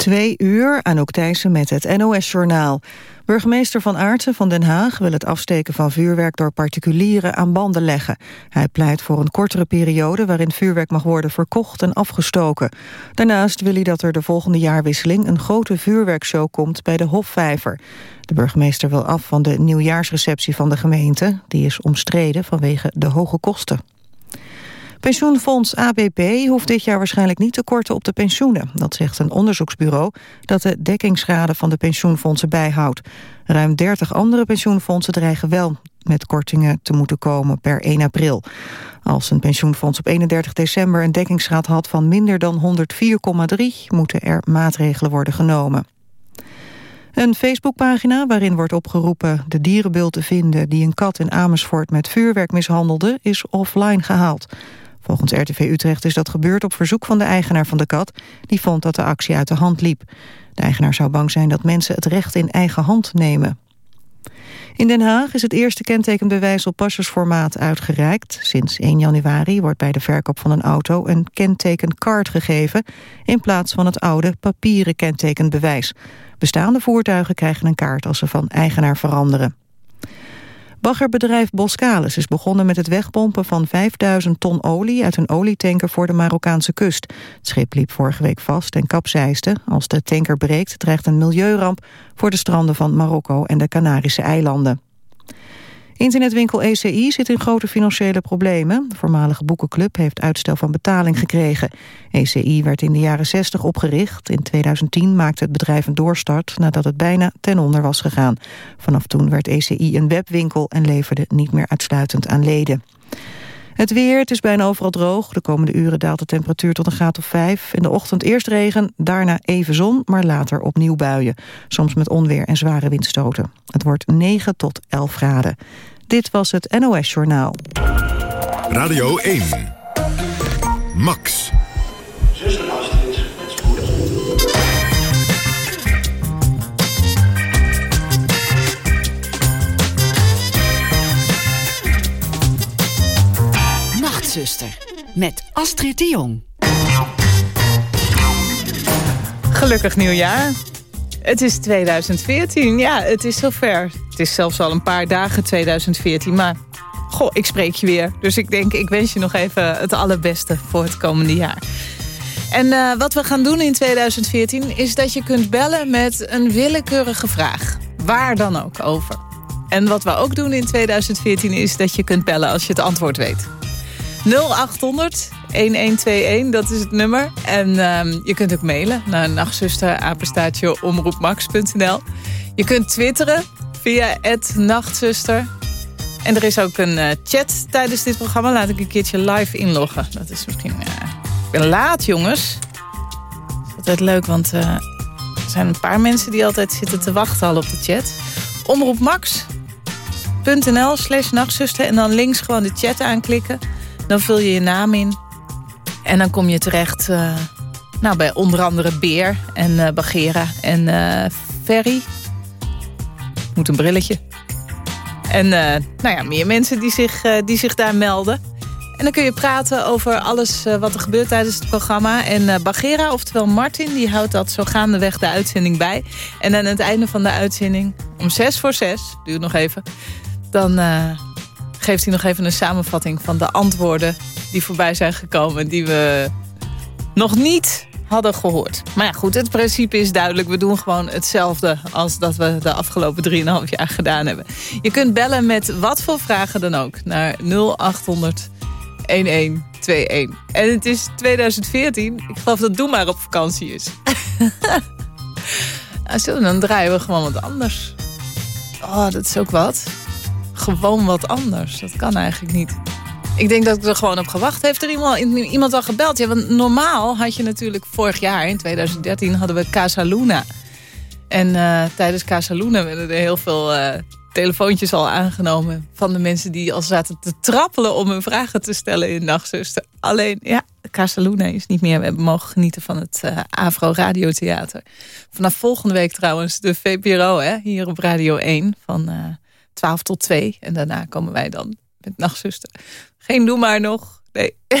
Twee uur, Anouk Thijssen met het NOS-journaal. Burgemeester Van Aartsen van Den Haag wil het afsteken van vuurwerk door particulieren aan banden leggen. Hij pleit voor een kortere periode waarin vuurwerk mag worden verkocht en afgestoken. Daarnaast wil hij dat er de volgende jaarwisseling een grote vuurwerkshow komt bij de Hofvijver. De burgemeester wil af van de nieuwjaarsreceptie van de gemeente. Die is omstreden vanwege de hoge kosten. Pensioenfonds ABP hoeft dit jaar waarschijnlijk niet te korten op de pensioenen. Dat zegt een onderzoeksbureau dat de dekkingsgraden van de pensioenfondsen bijhoudt. Ruim 30 andere pensioenfondsen dreigen wel met kortingen te moeten komen per 1 april. Als een pensioenfonds op 31 december een dekkingsgraad had van minder dan 104,3... moeten er maatregelen worden genomen. Een Facebookpagina waarin wordt opgeroepen de dierenbeeld te vinden... die een kat in Amersfoort met vuurwerk mishandelde, is offline gehaald. Volgens RTV Utrecht is dat gebeurd op verzoek van de eigenaar van de kat... die vond dat de actie uit de hand liep. De eigenaar zou bang zijn dat mensen het recht in eigen hand nemen. In Den Haag is het eerste kentekenbewijs op passersformaat uitgereikt. Sinds 1 januari wordt bij de verkoop van een auto een kentekencard gegeven... in plaats van het oude papieren kentekenbewijs. Bestaande voertuigen krijgen een kaart als ze van eigenaar veranderen. Baggerbedrijf Boskalis is begonnen met het wegpompen van 5000 ton olie uit een olietanker voor de Marokkaanse kust. Het schip liep vorige week vast en kapseisde. Als de tanker breekt dreigt een milieuramp voor de stranden van Marokko en de Canarische eilanden. Internetwinkel ECI zit in grote financiële problemen. De voormalige boekenclub heeft uitstel van betaling gekregen. ECI werd in de jaren 60 opgericht. In 2010 maakte het bedrijf een doorstart nadat het bijna ten onder was gegaan. Vanaf toen werd ECI een webwinkel en leverde niet meer uitsluitend aan leden. Het weer, het is bijna overal droog. De komende uren daalt de temperatuur tot een graad of 5. In de ochtend eerst regen, daarna even zon, maar later opnieuw buien. Soms met onweer en zware windstoten. Het wordt 9 tot 11 graden. Dit was het NOS Journaal. Radio 1. Max. Nachtzuster. Met Astrid de Jong. Gelukkig nieuwjaar. Het is 2014, ja, het is zover. Het is zelfs al een paar dagen 2014, maar goh, ik spreek je weer. Dus ik denk, ik wens je nog even het allerbeste voor het komende jaar. En uh, wat we gaan doen in 2014 is dat je kunt bellen met een willekeurige vraag. Waar dan ook over. En wat we ook doen in 2014 is dat je kunt bellen als je het antwoord weet. 0800 1121, dat is het nummer. En um, je kunt ook mailen naar nachtzuster, omroepmax.nl. Je kunt twitteren via het nachtzuster. En er is ook een uh, chat tijdens dit programma. Laat ik een keertje live inloggen. Dat is misschien... Uh, ik ben laat, jongens. Dat is altijd leuk, want uh, er zijn een paar mensen... die altijd zitten te wachten al op de chat. Omroepmax.nl slash nachtzuster. En dan links gewoon de chat aanklikken. Dan vul je je naam in. En dan kom je terecht uh, nou, bij onder andere Beer en uh, Bagera en uh, Ferry. Moet een brilletje. En nou ja, meer mensen die zich, die zich daar melden. En dan kun je praten over alles wat er gebeurt tijdens het programma. En Bagera, oftewel Martin, die houdt dat zo gaandeweg de uitzending bij. En aan het einde van de uitzending, om zes voor zes, duurt nog even... dan geeft hij nog even een samenvatting van de antwoorden die voorbij zijn gekomen... die we nog niet hadden gehoord. Maar ja, goed, het principe is duidelijk. We doen gewoon hetzelfde als dat we de afgelopen 3,5 jaar gedaan hebben. Je kunt bellen met wat voor vragen dan ook naar 0800 1121. En het is 2014. Ik geloof dat Doe maar op vakantie is. nou, dan draaien we gewoon wat anders. Oh, dat is ook wat gewoon wat anders. Dat kan eigenlijk niet. Ik denk dat ik er gewoon op gewacht. Heeft er iemand, iemand al gebeld? Ja, want normaal had je natuurlijk vorig jaar, in 2013, hadden we Casa Luna. En uh, tijdens Casa Luna werden er heel veel uh, telefoontjes al aangenomen... van de mensen die al zaten te trappelen om hun vragen te stellen in Nachtzuster. Alleen, ja, Casa Luna is niet meer. We hebben mogen genieten van het uh, Avro Radiotheater. Vanaf volgende week trouwens de VPRO, hè, hier op Radio 1... van 12 tot 2. En daarna komen wij dan met Nachtzuster. Geen doe maar nog. Nee.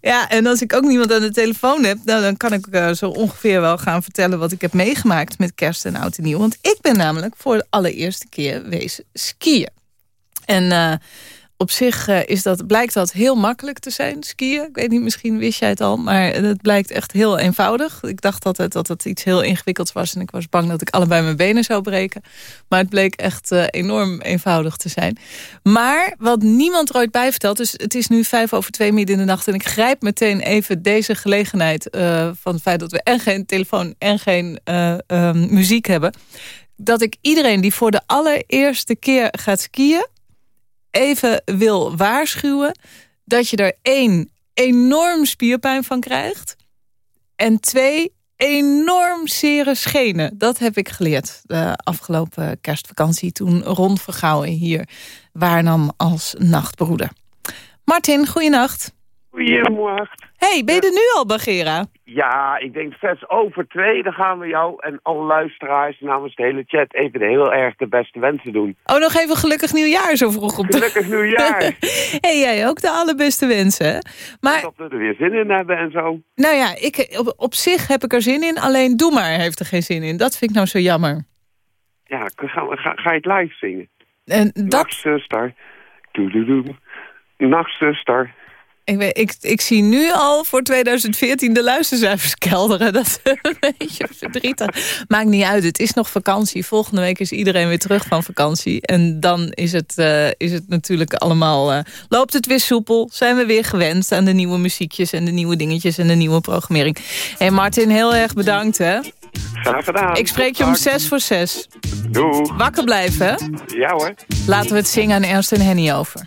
Ja, en als ik ook niemand aan de telefoon heb... Nou, dan kan ik uh, zo ongeveer wel gaan vertellen wat ik heb meegemaakt... met kerst en oud en nieuw. Want ik ben namelijk voor de allereerste keer wezen skiën. En... Uh, op zich uh, is dat, blijkt dat heel makkelijk te zijn, skiën. Ik weet niet, misschien wist jij het al, maar het blijkt echt heel eenvoudig. Ik dacht altijd dat het iets heel ingewikkelds was... en ik was bang dat ik allebei mijn benen zou breken. Maar het bleek echt uh, enorm eenvoudig te zijn. Maar wat niemand er ooit bij vertelt... dus het is nu vijf over twee midden in de nacht... en ik grijp meteen even deze gelegenheid... Uh, van het feit dat we en geen telefoon en geen ehm, muziek hebben... dat ik iedereen die voor de allereerste keer gaat skiën even wil waarschuwen... dat je er één, enorm spierpijn van krijgt... en twee, enorm zere schenen. Dat heb ik geleerd de afgelopen kerstvakantie... toen Ron Vergouwen hier waarnam als nachtbroeder. Martin, goeienacht. Goeienacht. hey, ben je er nu al, Bagera? Ja, ik denk vers over twee. Dan gaan we jou en alle luisteraars namens de hele chat even heel erg de beste wensen doen. Oh, nog even gelukkig nieuwjaar zo vroeg op de... Gelukkig nieuwjaar. hey, jij ook de allerbeste wensen. Maar... Dat we er weer zin in hebben en zo. Nou ja, ik, op, op zich heb ik er zin in. Alleen Doe maar heeft er geen zin in. Dat vind ik nou zo jammer. Ja, ga, ga, ga je het live zingen? En dat... Nachtzuster. Doe, doe, doe. Nachtzuster. Ik, weet, ik, ik zie nu al voor 2014 de luistercijfers kelderen. Dat is een beetje verdrietig. Maakt niet uit, het is nog vakantie. Volgende week is iedereen weer terug van vakantie. En dan is het, uh, is het natuurlijk allemaal... Uh, loopt het weer soepel, zijn we weer gewend aan de nieuwe muziekjes... en de nieuwe dingetjes en de nieuwe programmering. hey Martin, heel erg bedankt hè. Graag gedaan. Ik spreek je om zes voor zes. Doei. Wakker blijven hè? Ja hoor. Laten we het zingen aan Ernst en Henny over.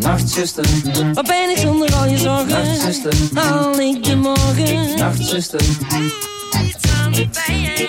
Nachtzuster, wat ben ik zonder al je zorgen? Nachtzuster, haal ik de morgen? Nachtzuster, iets aan de pijn.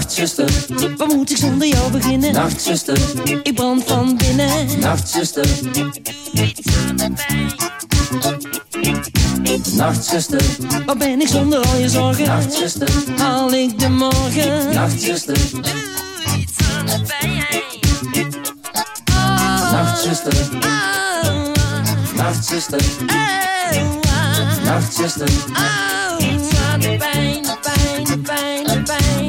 Nachtzuster, wat moet ik zonder jou beginnen? Nachtzuster, ik brand van binnen. Nachtzuster, aan de pijn. Nachtzuster, wat ben ik zonder al je zorgen? Nachtzuster, haal ik de morgen? Nachtzuster, doe iets aan de pijn. Nachtzuster, Nachtzuster, Nachtzuster, iets aan de pijn,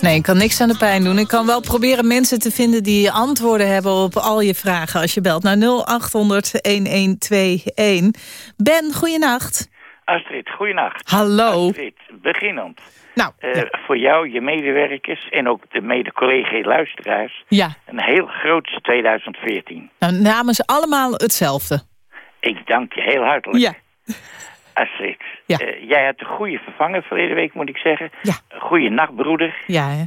Nee, ik kan niks aan de pijn doen. Ik kan wel proberen mensen te vinden die antwoorden hebben op al je vragen als je belt naar 0800-1121. Ben, goeienacht. Astrid, goeienacht. Hallo. Astrid, beginnend. Nou, Eh, ja. Voor jou, je medewerkers en ook de mede-collega-luisteraars... ja. een heel groot 2014. Nou, namens allemaal hetzelfde. Ik dank je heel hartelijk. Ja. Astrid, Ja. eh, jij had een goede vervanger verleden week, moet ik zeggen. Ja. Een goede nachtbroeder. Ja, hè?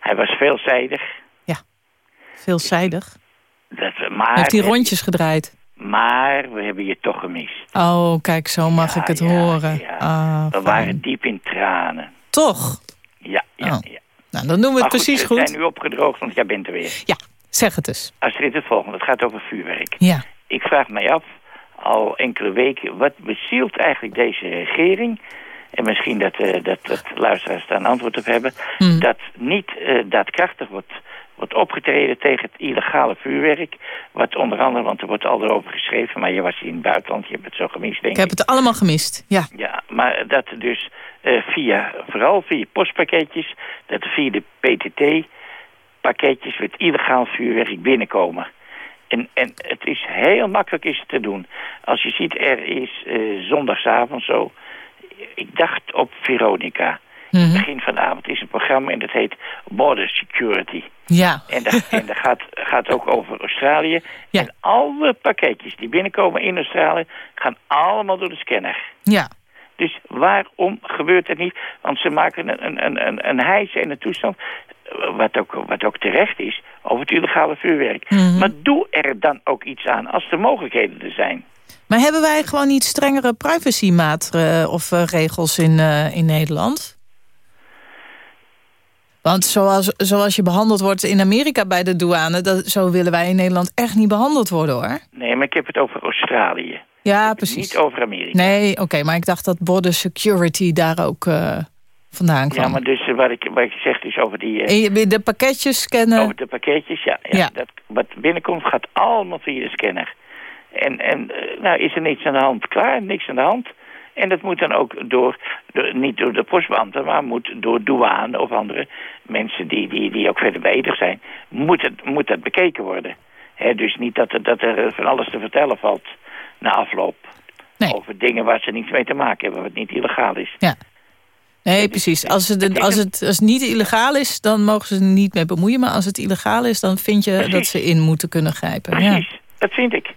Hij was veelzijdig. veelzijdig. Dat, maar, Heeft hij rondjes gedraaid? maar we hebben je toch gemist. Oh, kijk, zo mag Ja, ik het ja, horen. ja. Ah, We fijn. waren diep in tranen. Toch? Ja, ja, Oh. ja. Nou, dan doen we het precies we goed. zijn nu opgedroogd, want jij bent er weer. Ja, zeg het eens. Astrid, het volgende. Het gaat over vuurwerk. Ja. Ik vraag mij af, al enkele weken, wat bezielt eigenlijk deze regering... en misschien dat, eh, dat, dat luisteraars daar een antwoord op hebben... Hmm. dat niet eh, daadkrachtig wordt, wordt opgetreden tegen het illegale vuurwerk... wat onder andere, want er wordt al erover geschreven... maar je was hier in het buitenland, je hebt het zo gemist, denk Ik heb het allemaal gemist. Ja. ja, maar dat dus eh, via, vooral via postpakketjes, dat via de PTT-pakketjes met illegaal vuurwerk binnenkomen. En, en het is heel makkelijk is het te doen. Als je ziet, er is eh, zondagavond zo, ik dacht op Veronica. Mhm. Begin van de avond is een programma en dat heet Border Security. Ja. En dat, en dat gaat, gaat ook over Australië. Ja. En alle pakketjes die binnenkomen in Australië gaan allemaal door de scanner. Ja. Dus waarom gebeurt het niet? Want ze maken een, een, een, een, heisa en een toestand, eh, wat ook, wat ook terecht is, over het illegale vuurwerk. Mhm. Maar doe er dan ook iets aan als de mogelijkheden er zijn. Maar hebben wij gewoon niet strengere privacymaatregelen of eh, regels in, eh, in Nederland? Want zoals, zoals je behandeld wordt in Amerika bij de douane... Dat, zo willen wij in Nederland echt niet behandeld worden, hoor. Nee, maar ik heb het over Australië. Ja, precies. Niet over Amerika. Nee, oké, maar ik dacht dat border security daar ook eh, vandaan kwam. Ja, maar dus eh, wat ik, wat ik zeg is over die... eh, de pakketjes scannen... Over de pakketjes, ja. ja, Ja. Dat, wat binnenkomt gaat allemaal via de scanner. En, en nou is er niks aan de hand. Klaar, niks aan de hand. En dat moet dan ook door, door- niet door de postbeambten, maar moet door douane of andere mensen die, die, die ook verder bezig zijn, moet, het, moet dat bekeken worden. Dus niet dat er, dat er van alles te vertellen valt na afloop. Nee. Over dingen waar ze niets mee te maken hebben, wat niet illegaal is. Nee, precies. Als het, als, het, als het niet illegaal is, dan mogen ze er niet mee bemoeien. Maar als het illegaal is, dan vind je dat ze in moeten kunnen grijpen. Ja. Precies, dat vind ik.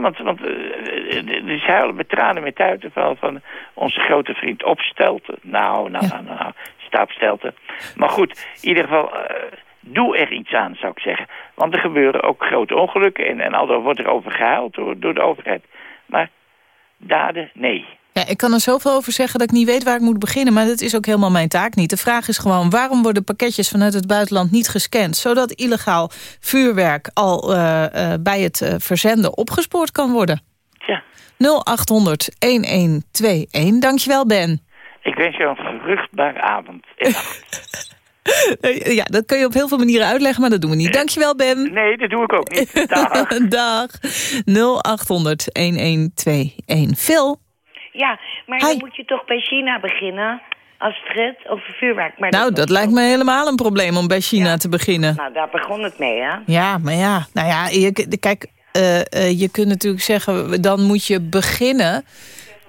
Want want uh, dus huilen met tranen met tuiten van, van onze grote vriend Opstelten. Nou, nou, Ja. nou, nou, nou, Staapstelten. Maar goed, in ieder geval, eh, doe er iets aan, zou ik zeggen. Want er gebeuren ook grote ongelukken en, en al wordt er over gehuild door, door de overheid. Maar daden, nee. Ja, ik kan er zoveel over zeggen dat ik niet weet waar ik moet beginnen. Maar dat is ook helemaal mijn taak niet. De vraag is gewoon, waarom worden pakketjes vanuit het buitenland niet gescand? Zodat illegaal vuurwerk al eh, eh, bij het eh, verzenden opgespoord kan worden. Tja, 0800-1121. Dankjewel, Ben. ik wens jou een vruchtbare avond. Eh, Ja, dat kun je op heel veel manieren uitleggen, maar dat doen we niet. Dankjewel, Ben. nee, dat doe ik ook niet. Dag. Dag. 0800-1121. Phil? Ja, maar Hi. dan moet je toch bij China beginnen, Astrid, over vuurwerk. Maar Nou, dat lijkt me helemaal een probleem om bij China Ja. te beginnen. Nou, daar begon het mee, hè? Ja, maar ja, nou ja, je, kijk, eh, eh, je kunt natuurlijk zeggen... dan moet je beginnen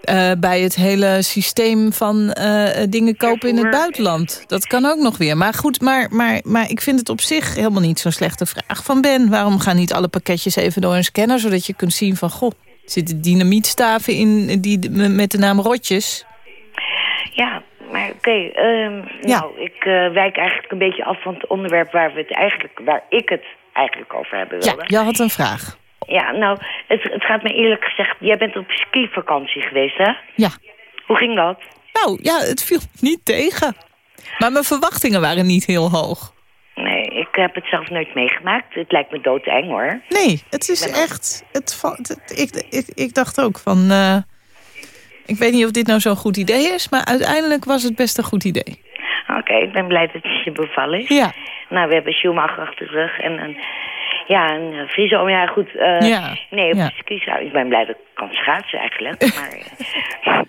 eh, bij het hele systeem van eh, dingen kopen in het buitenland. Dat kan ook nog weer. Maar goed, maar, maar, maar ik vind het op zich helemaal niet zo'n slechte vraag van Ben. Waarom gaan niet alle pakketjes even door een scanner... zodat je kunt zien van, goh, zitten dynamietstaven in die, met de naam Rotjes? Ja, maar oké. ehm, Ja. Nou, ik eh, wijk eigenlijk een beetje af van het onderwerp waar, we het eigenlijk, waar ik het eigenlijk over hebben Ja, wilde. je had een vraag. Ja, nou, het, het gaat me eerlijk gezegd... Jij bent op skivakantie geweest, hè? Ja, Hoe ging dat? nou ja, het viel niet tegen. Maar mijn verwachtingen waren niet heel hoog. Nee, ik heb het zelf nooit meegemaakt. Het lijkt me doodeng, hoor. Nee, het is echt... Het, va- het- ik, ik, ik dacht ook van... eh, ik weet niet of dit nou zo'n goed idee is... maar uiteindelijk was het best een goed idee. Oké, ik ben blij dat het je bevallen is. Ja. Nou, we hebben Schumacher achter de rug en een... Ja, een uh, Friso. Ja, goed. eh, Ja, Nee, op ja. nou, ik ben blij dat ik kan schaatsen eigenlijk. Maar, eh,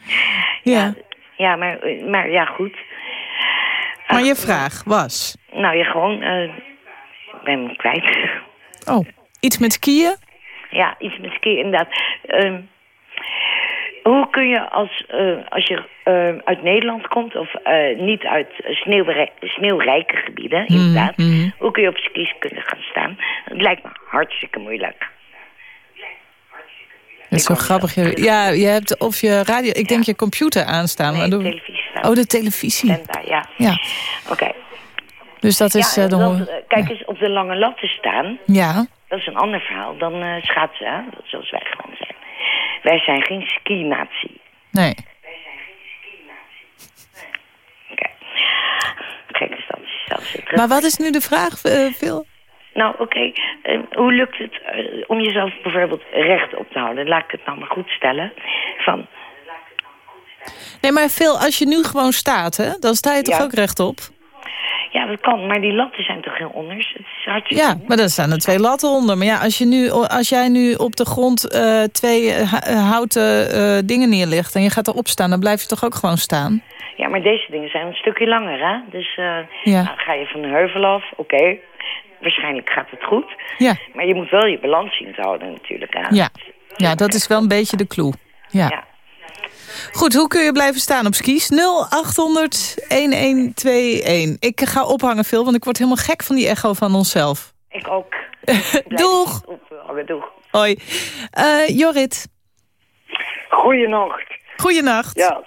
Ja. ja, maar, eh, maar ja, goed. Maar je vraag was... Nou, ja, gewoon... eh, ik ben hem kwijt. Oh, iets met skiën? Ja, iets met skiën, inderdaad. Ehm, hoe kun je als, eh, als je eh, uit Nederland komt... of eh, niet uit sneeuwrij- sneeuwrijke gebieden, inderdaad... mhm. hoe kun je op skis kunnen gaan staan? Het lijkt me hartstikke moeilijk. Dat is zo grappig. Je- Ja, je hebt of je radio... Ik denk je computer aanstaan. Nee, maar doe- televisie. Oh, de televisie. Ja. Ja, Oké. dus dat is... Ja, eh, de dat, eh, kijk eens, op de lange latten staan... Ja, Dat is een ander verhaal dan eh, schaatsen, hè? zoals wij gewend zijn. Wij zijn geen ski-natie. nee. Oké. Gek is dat zelfs weer terug. Maar wat is nu de vraag, eh, Phil? Nou, oké. eh, hoe lukt het eh, om jezelf bijvoorbeeld recht op te houden? Laat ik het nou maar goed stellen. Van, Nee, maar Phil, als je nu gewoon staat, hè, dan sta je toch Ja. ook rechtop? Ja, dat kan, maar die latten zijn toch heel onders? Het is hartstikke Ja, maar dan staan er twee latten onder. Maar ja, als, je nu, als jij nu op de grond eh, twee eh, eh, houten dingen neerlegt... en je gaat erop staan, dan blijf je toch ook gewoon staan? Ja, maar deze dingen zijn een stukje langer, hè? Dus Ja. nou, ga je van de heuvel af, oké. Waarschijnlijk gaat het goed. Ja, Maar je moet wel je balans zien te houden natuurlijk. Hè? ja. ja dat is wel een beetje de clue. Ja. Ja. Goed, hoe kun je blijven staan op skis? 0800-1121. Ik ga ophangen, Phil, want ik word helemaal gek van die echo van onszelf. Ik ook. Doeg! Doeg. Hoi. Eh, Jorrit, Goeienacht. goeienacht. Ja,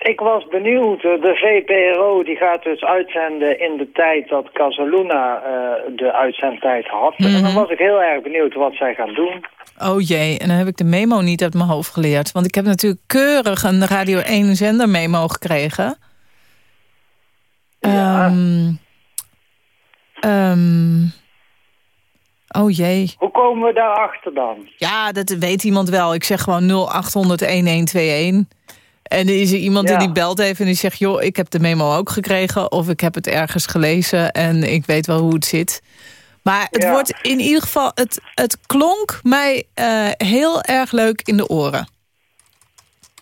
ik was benieuwd. eh, De VPRO die gaat dus uitzenden in de tijd dat Casaluna eh, de uitzendtijd had. En Mhm. dan was ik heel erg benieuwd wat zij gaan doen. Oh jee, en dan heb ik de memo niet uit mijn hoofd geleerd. Want ik heb natuurlijk keurig een Radio 1 zender memo gekregen. Ja. Ehm, ehm, oh jee. Hoe komen we daarachter dan? Ja, dat weet iemand wel. Ik zeg gewoon 0800-1121. En er is er iemand Ja. die belt even en die zegt... joh, ik heb de memo ook gekregen of ik heb het ergens gelezen... en ik weet wel hoe het zit. Maar het Ja. wordt in ieder geval... het, het klonk mij eh, heel erg leuk in de oren.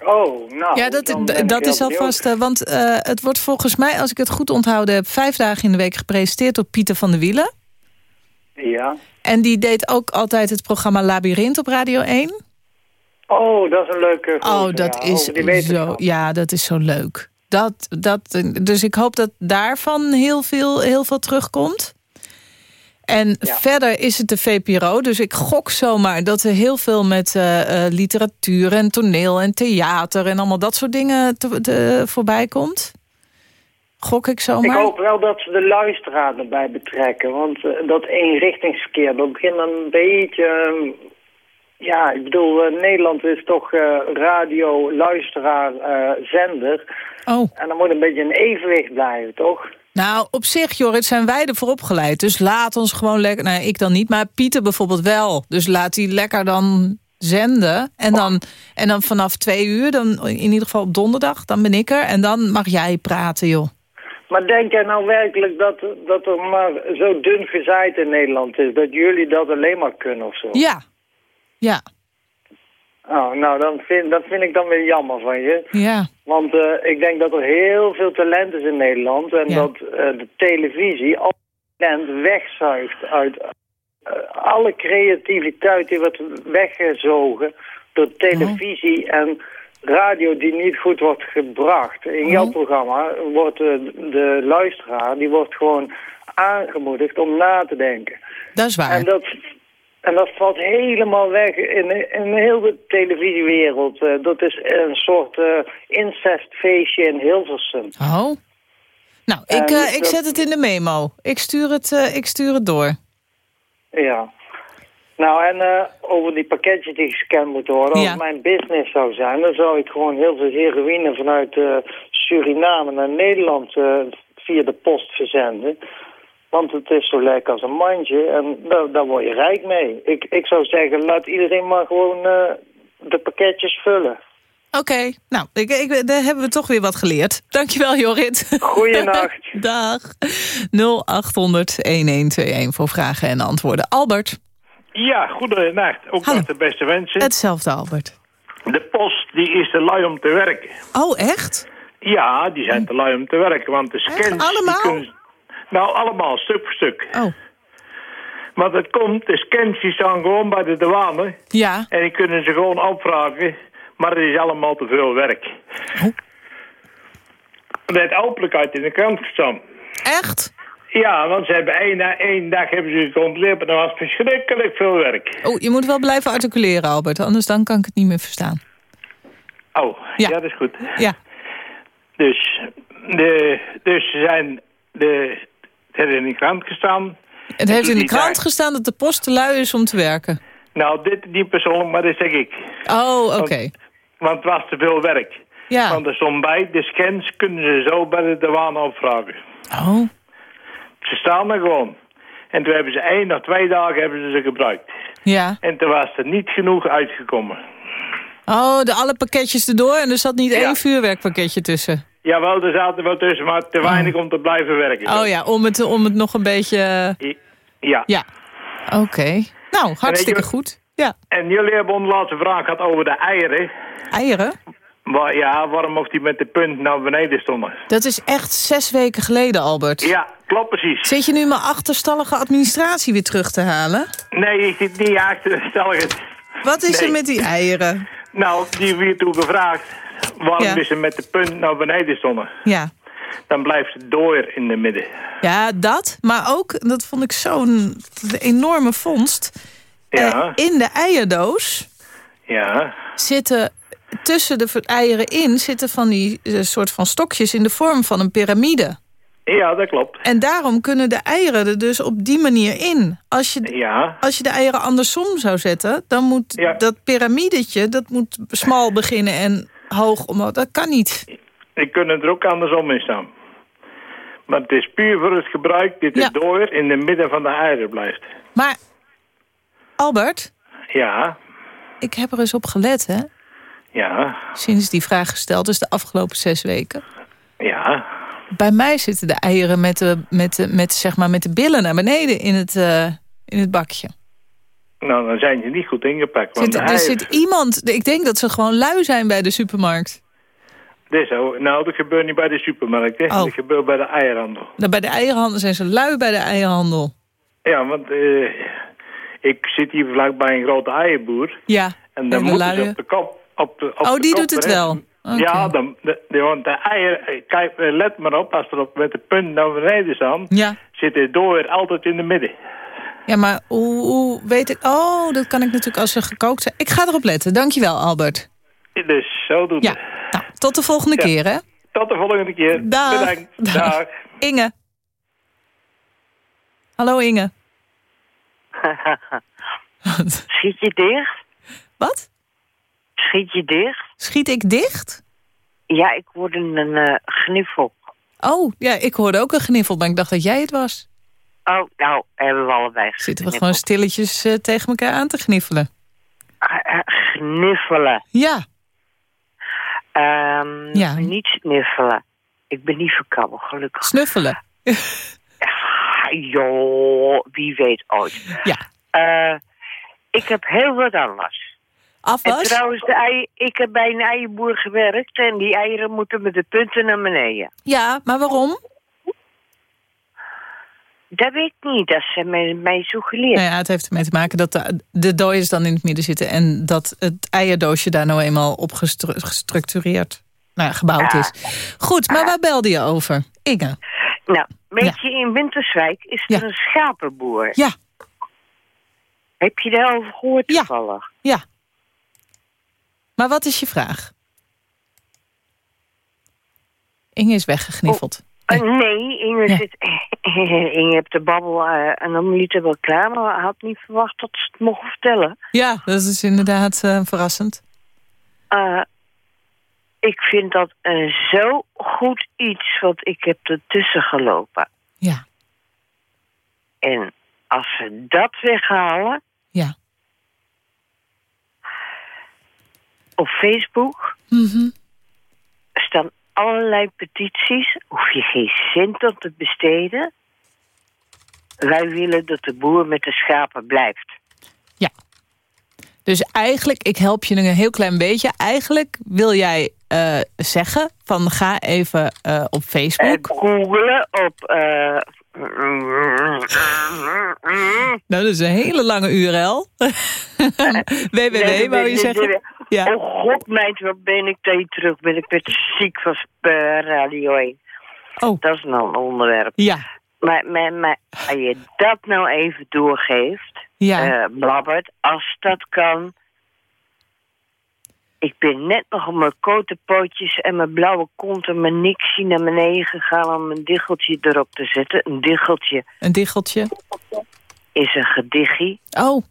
Oh, nou. Ja, dat, dat is alvast... eh, want eh, het wordt volgens mij, als ik het goed onthouden heb... vijf dagen in de week gepresenteerd door Pieter van der Wielen. Ja. En die deed ook altijd het programma Labyrinth op Radio 1. Oh, dat is een leuke Oh, dat ja, is die zo, ja, dat is zo leuk. Dat, dat, dus ik hoop dat daarvan heel veel, heel veel terugkomt. En Ja. verder is het de VPRO, dus ik gok zomaar dat er heel veel met eh, eh, literatuur en toneel en theater en allemaal dat soort dingen te, te- voorbij komt. Gok ik Ik zomaar. hoop wel dat ze de luisteraar erbij betrekken. Want eh, dat eenrichtingsverkeer, dat begint een beetje... ja, ik bedoel, eh, Nederland is toch eh, radio, luisteraar, eh, zender. Oh, En dan moet een beetje een evenwicht blijven, toch? nou op zich Jorrit zijn wij ervoor opgeleid. Dus laat ons gewoon lekker, nou ik dan niet, maar Pieter bijvoorbeeld wel. Dus laat die lekker dan zenden. En dan, en dan vanaf twee uur, dan in ieder geval op donderdag, dan ben ik er. En dan mag jij praten joh. Maar denk jij nou werkelijk dat, dat er maar zo dun gezaaid in Nederland is... dat jullie dat alleen maar kunnen of zo? Ja, ja, Oh, nou, dan vind, dat vind ik dan weer jammer van je. ja. Want eh, ik denk dat er heel veel talent is in Nederland... en Ja. dat eh, de televisie al talent wegzuigt uit... eh, alle creativiteit die wordt weggezogen door televisie en radio die niet goed wordt gebracht. In jouw Oh. programma wordt de, de luisteraar die wordt gewoon aangemoedigd om na te denken. Dat is waar. En dat, en dat valt helemaal weg in, in heel de televisiewereld. Eh, dat is een soort eh, incestfeestje in Hilversum. Oh. Nou, ik, eh, ik zet het in de memo. Ik stuur het, ik stuur het door. Ja. Nou, en over die pakketjes die gescand moeten worden. Ja. Als mijn business zou zijn, dan zou ik gewoon heel veel heroïne vanuit Suriname naar Nederland via de post verzenden. Want het is zo lekker als een mandje en daar, daar word je rijk mee. Ik, ik zou zeggen, laat iedereen maar gewoon eh, de pakketjes vullen. Oké, nou, ik, ik, daar hebben we toch weer wat geleerd. Dankjewel, Jorrit. Goeienacht. Dag. 0800-1121 voor vragen en antwoorden. Albert. Ja, goedenacht. Ook nog de beste wensen. Hetzelfde, Albert. De post die is te lui om te werken. Oh, echt? Ja, die zijn te lui om te werken, want de scans... Allemaal? Nou, allemaal, stuk voor stuk. Oh. Want het komt, de scans die staan gewoon bij de douane... Ja. en die kunnen ze gewoon opvragen... maar het is allemaal te veel werk. Oh. Dat heeft openlijkheid in de krant gestaan. Echt? Ja, want ze hebben één, één dag hebben ze gecontroleerd... maar dat was verschrikkelijk veel werk. Oh, je moet wel blijven articuleren, Albert. Anders dan kan ik het niet meer verstaan. Oh, Ja. ja, dat is goed. Ja. Dus, de, dus ze zijn de, heeft in de krant gestaan. Het heeft in de krant daar. gestaan dat de post te lui is om te werken. Nou, dit niet persoonlijk, maar dat zeg ik. Oh, oké. Want het was te veel werk. Ja. Want er stond bij, de scans kunnen ze zo bij de douane opvragen. Oh. Ze staan er gewoon. En toen hebben ze één of twee dagen hebben ze ze gebruikt. Ja. En toen was er niet genoeg uitgekomen. Oh, de alle pakketjes erdoor en er zat niet Ja. één vuurwerkpakketje tussen. Jawel, er zaten wel tussen, maar te weinig om te blijven werken. Oh ja, om het, om het nog een beetje... Ja. Ja. Oké. Nou, hartstikke goed. Ja. En jullie hebben onze laatste vraag gehad over de eieren. Eieren? Waar, ja, waarom of die met de punt naar beneden stonden. Dat is echt zes weken geleden, Albert. Ja, klopt precies. Zit je nu mijn achterstallige administratie weer terug te halen? Nee, ik zit niet achter, stel ik het. Wat is Nee. er met die eieren? Nou, die werd toen gevraagd waarom Ja. dus ze met de punt naar beneden stonden. Ja. Dan blijft het door in de midden. Ja, dat. Maar ook, dat vond ik zo'n enorme vondst. Ja, Eh, in de eierdoos ja, zitten tussen de eieren in... zitten van die eh, soort van stokjes in de vorm van een piramide. ja, dat klopt. En daarom kunnen de eieren er dus op die manier in. Als je, Ja, als je de eieren andersom zou zetten... dan moet Ja. dat piramidetje dat moet smal beginnen en hoog omhoog. Dat kan niet. die kunnen er ook andersom in staan. Maar het is puur voor het gebruik dat het Ja. door in de midden van de eieren blijft. Maar, Albert, Ja, ik heb er eens op gelet, hè? ja, Sinds die vraag gesteld is de afgelopen zes weken. ja. Bij mij zitten de eieren met de, met de, met, zeg maar, met de billen naar beneden in het, eh, in het bakje. Nou, dan zijn ze niet goed ingepakt. Want Zit, er zit iemand, ik denk dat ze gewoon lui zijn bij de supermarkt. Dit zo. Nou, dat gebeurt niet bij de supermarkt. Hè. Oh. Dat gebeurt bij de eierhandel. Nou, bij de eierhandel zijn ze lui bij de eierhandel. Ja, want eh, ik zit hier vlakbij een grote eierboer. Ja, En dan moeten ze op de kop... Op de, op Oh, de die kop doet het wel. Ja, dan, de, de, want de eieren... eh, Kijk, eh, let maar op, als er op met de punt naar beneden staan... Ja. zit het door altijd in de midden. Ja, maar hoe, hoe weet ik... Oh, dat kan ik natuurlijk als ze gekookt zijn. Ik ga erop letten. Dankjewel, Albert. Dus zo doet Ja, het. nou, tot de volgende Ja. keer, hè? Tot de volgende keer. Dag. Bedankt. Dag. Dag. Inge. Hallo, Inge. Schiet je dicht? Wat? Schiet je dicht? Schiet ik dicht? Ja, ik hoorde een eh, gniffel. Oh, ja, ik hoorde ook een gniffel, maar ik dacht dat jij het was. Oh, nou, hebben we allebei Zitten we gewoon stilletjes eh, tegen elkaar aan te gniffelen? Eh, eh, Gniffelen. Ja. Ehm, Ja. Niet sniffelen. Ik ben niet verkouden, gelukkig. Snuffelen. Ah, joh, wie weet ooit. Ja. Eh, ik heb heel wat. En Afwas? trouwens, de ei, ik heb bij een eierboer gewerkt... en die eieren moeten met de punten naar beneden. Ja, maar waarom? Dat weet ik niet, dat ze mij, mij zo geleerd. Nou ja, het heeft ermee te maken dat de, de dooiers dan in het midden zitten... en dat het eierdoosje daar nou eenmaal op gestru- gestructureerd nou gebouwd Ah. is. Goed, maar waar belde je over? Inge. Nou, weet je, in Winterswijk is er Ja. een schapenboer. Ja. Heb je daarover gehoord Ja. toevallig? Ja. Maar wat is je vraag? Inge is weggegniffeld. Nee, Inge, Ja. zit, Inge heeft de babbel eh, en dan niet wel klaar, maar had niet verwacht dat ze het mocht vertellen. Ja, dat is inderdaad eh, verrassend. Eh, ik vind dat zo goed iets, want ik heb ertussen gelopen. Ja. En als ze dat weghalen, Ja. op Facebook staan allerlei petities. Hoef je geen cent op te besteden. Wij willen dat de boer met de schapen blijft. Dus eigenlijk, ik help je een heel klein beetje. Eigenlijk wil jij eh, zeggen van ga even eh, op Facebook. Googelen op... Nou, dat is een hele lange URL. www, wou je zeggen? Ja. Oh god, meid, wat ben ik tegen terug? Ben ik weer ziek van Radio 1. Oh. Dat is nou een onderwerp. Ja. Maar, maar, maar als je dat nou even doorgeeft, Ja. eh, blabbert, als dat kan. Ik ben net nog op mijn kotenpootjes en mijn blauwe kont en mijn niksie naar beneden gegaan om een diggeltje erop te zetten. Een diggeltje Een diggeltje. is een gedichtje. Oh.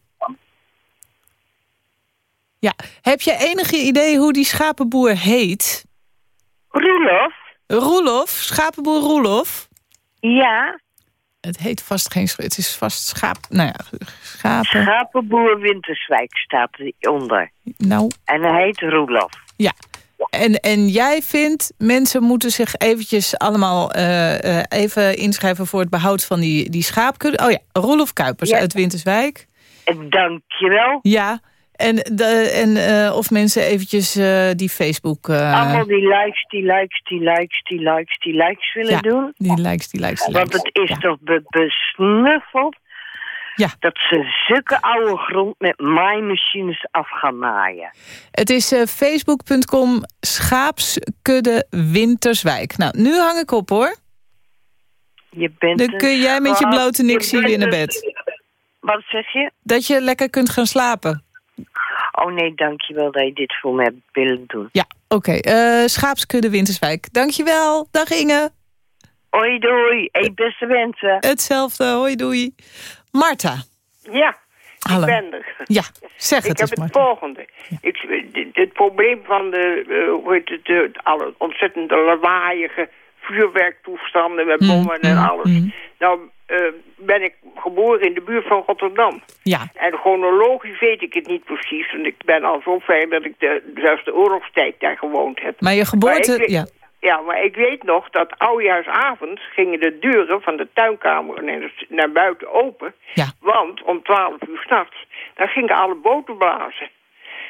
Ja. Heb je enige idee hoe die schapenboer heet? Roelof? Roelof? Schapenboer Roelof? Ja, Het heet vast geen... Het is vast schaap... Nou ja, schapen... Schapenboer Winterswijk staat eronder. Nou, En hij heet Roelof. ja. En, en jij vindt, mensen moeten zich eventjes allemaal eh, eh, even inschrijven... voor het behoud van die, die schaapkudde. Oh ja, Roelof Kuipers Ja. uit Winterswijk. Dankjewel. Ja, en, de, en eh, of mensen eventjes eh, die Facebook... eh, Allemaal die likes, die likes, die likes, die likes, die likes willen ja, doen. die likes, die likes, die Want likes. het is toch be besnuffeld Ja. dat ze zulke oude grond met maaimachines af gaan maaien. Het is facebook.com schaapskudde Winterswijk. Nou, nu hang ik op hoor. Je bent Dan kun jij met je blote niksie Je weer naar bent bed. Wat zeg je? Dat je lekker kunt gaan slapen. Oh nee, dankjewel dat je dit voor me hebt willen doen. Ja, oké. eh, schaapskudde Winterswijk. Dankjewel. Dag Inge. Hoi doei, hey, beste wensen. Hetzelfde. Hoi, doei. Marta. Ja, Hallo. ik ben er. Ja, zeg ik het heb eens, het Marta. volgende. Ik, dit, dit probleem van de, eh, hoe heet het, alle ontzettende lawaaiige vuurwerktoestanden met Mm, bommen en mm, alles. mm. Nou eh, ben ik geboren in de buurt van Rotterdam. Ja. En chronologisch weet ik het niet precies. Want ik ben al zo ver dat ik de, zelfs de oorlogstijd daar gewoond heb. Maar je geboorte... Maar ik weet- ja. Ja, maar ik weet nog dat oudejaarsavond gingen de deuren van de tuinkamer naar, naar buiten open. Ja. Want om twaalf uur s'nachts, dan gingen alle boten blazen.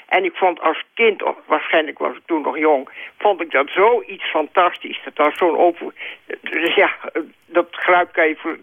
En ik vond als kind, of waarschijnlijk was ik toen nog jong, vond ik dat zoiets fantastisch. Dat was zo'n open... Dus ja, dat geluid kan je voor,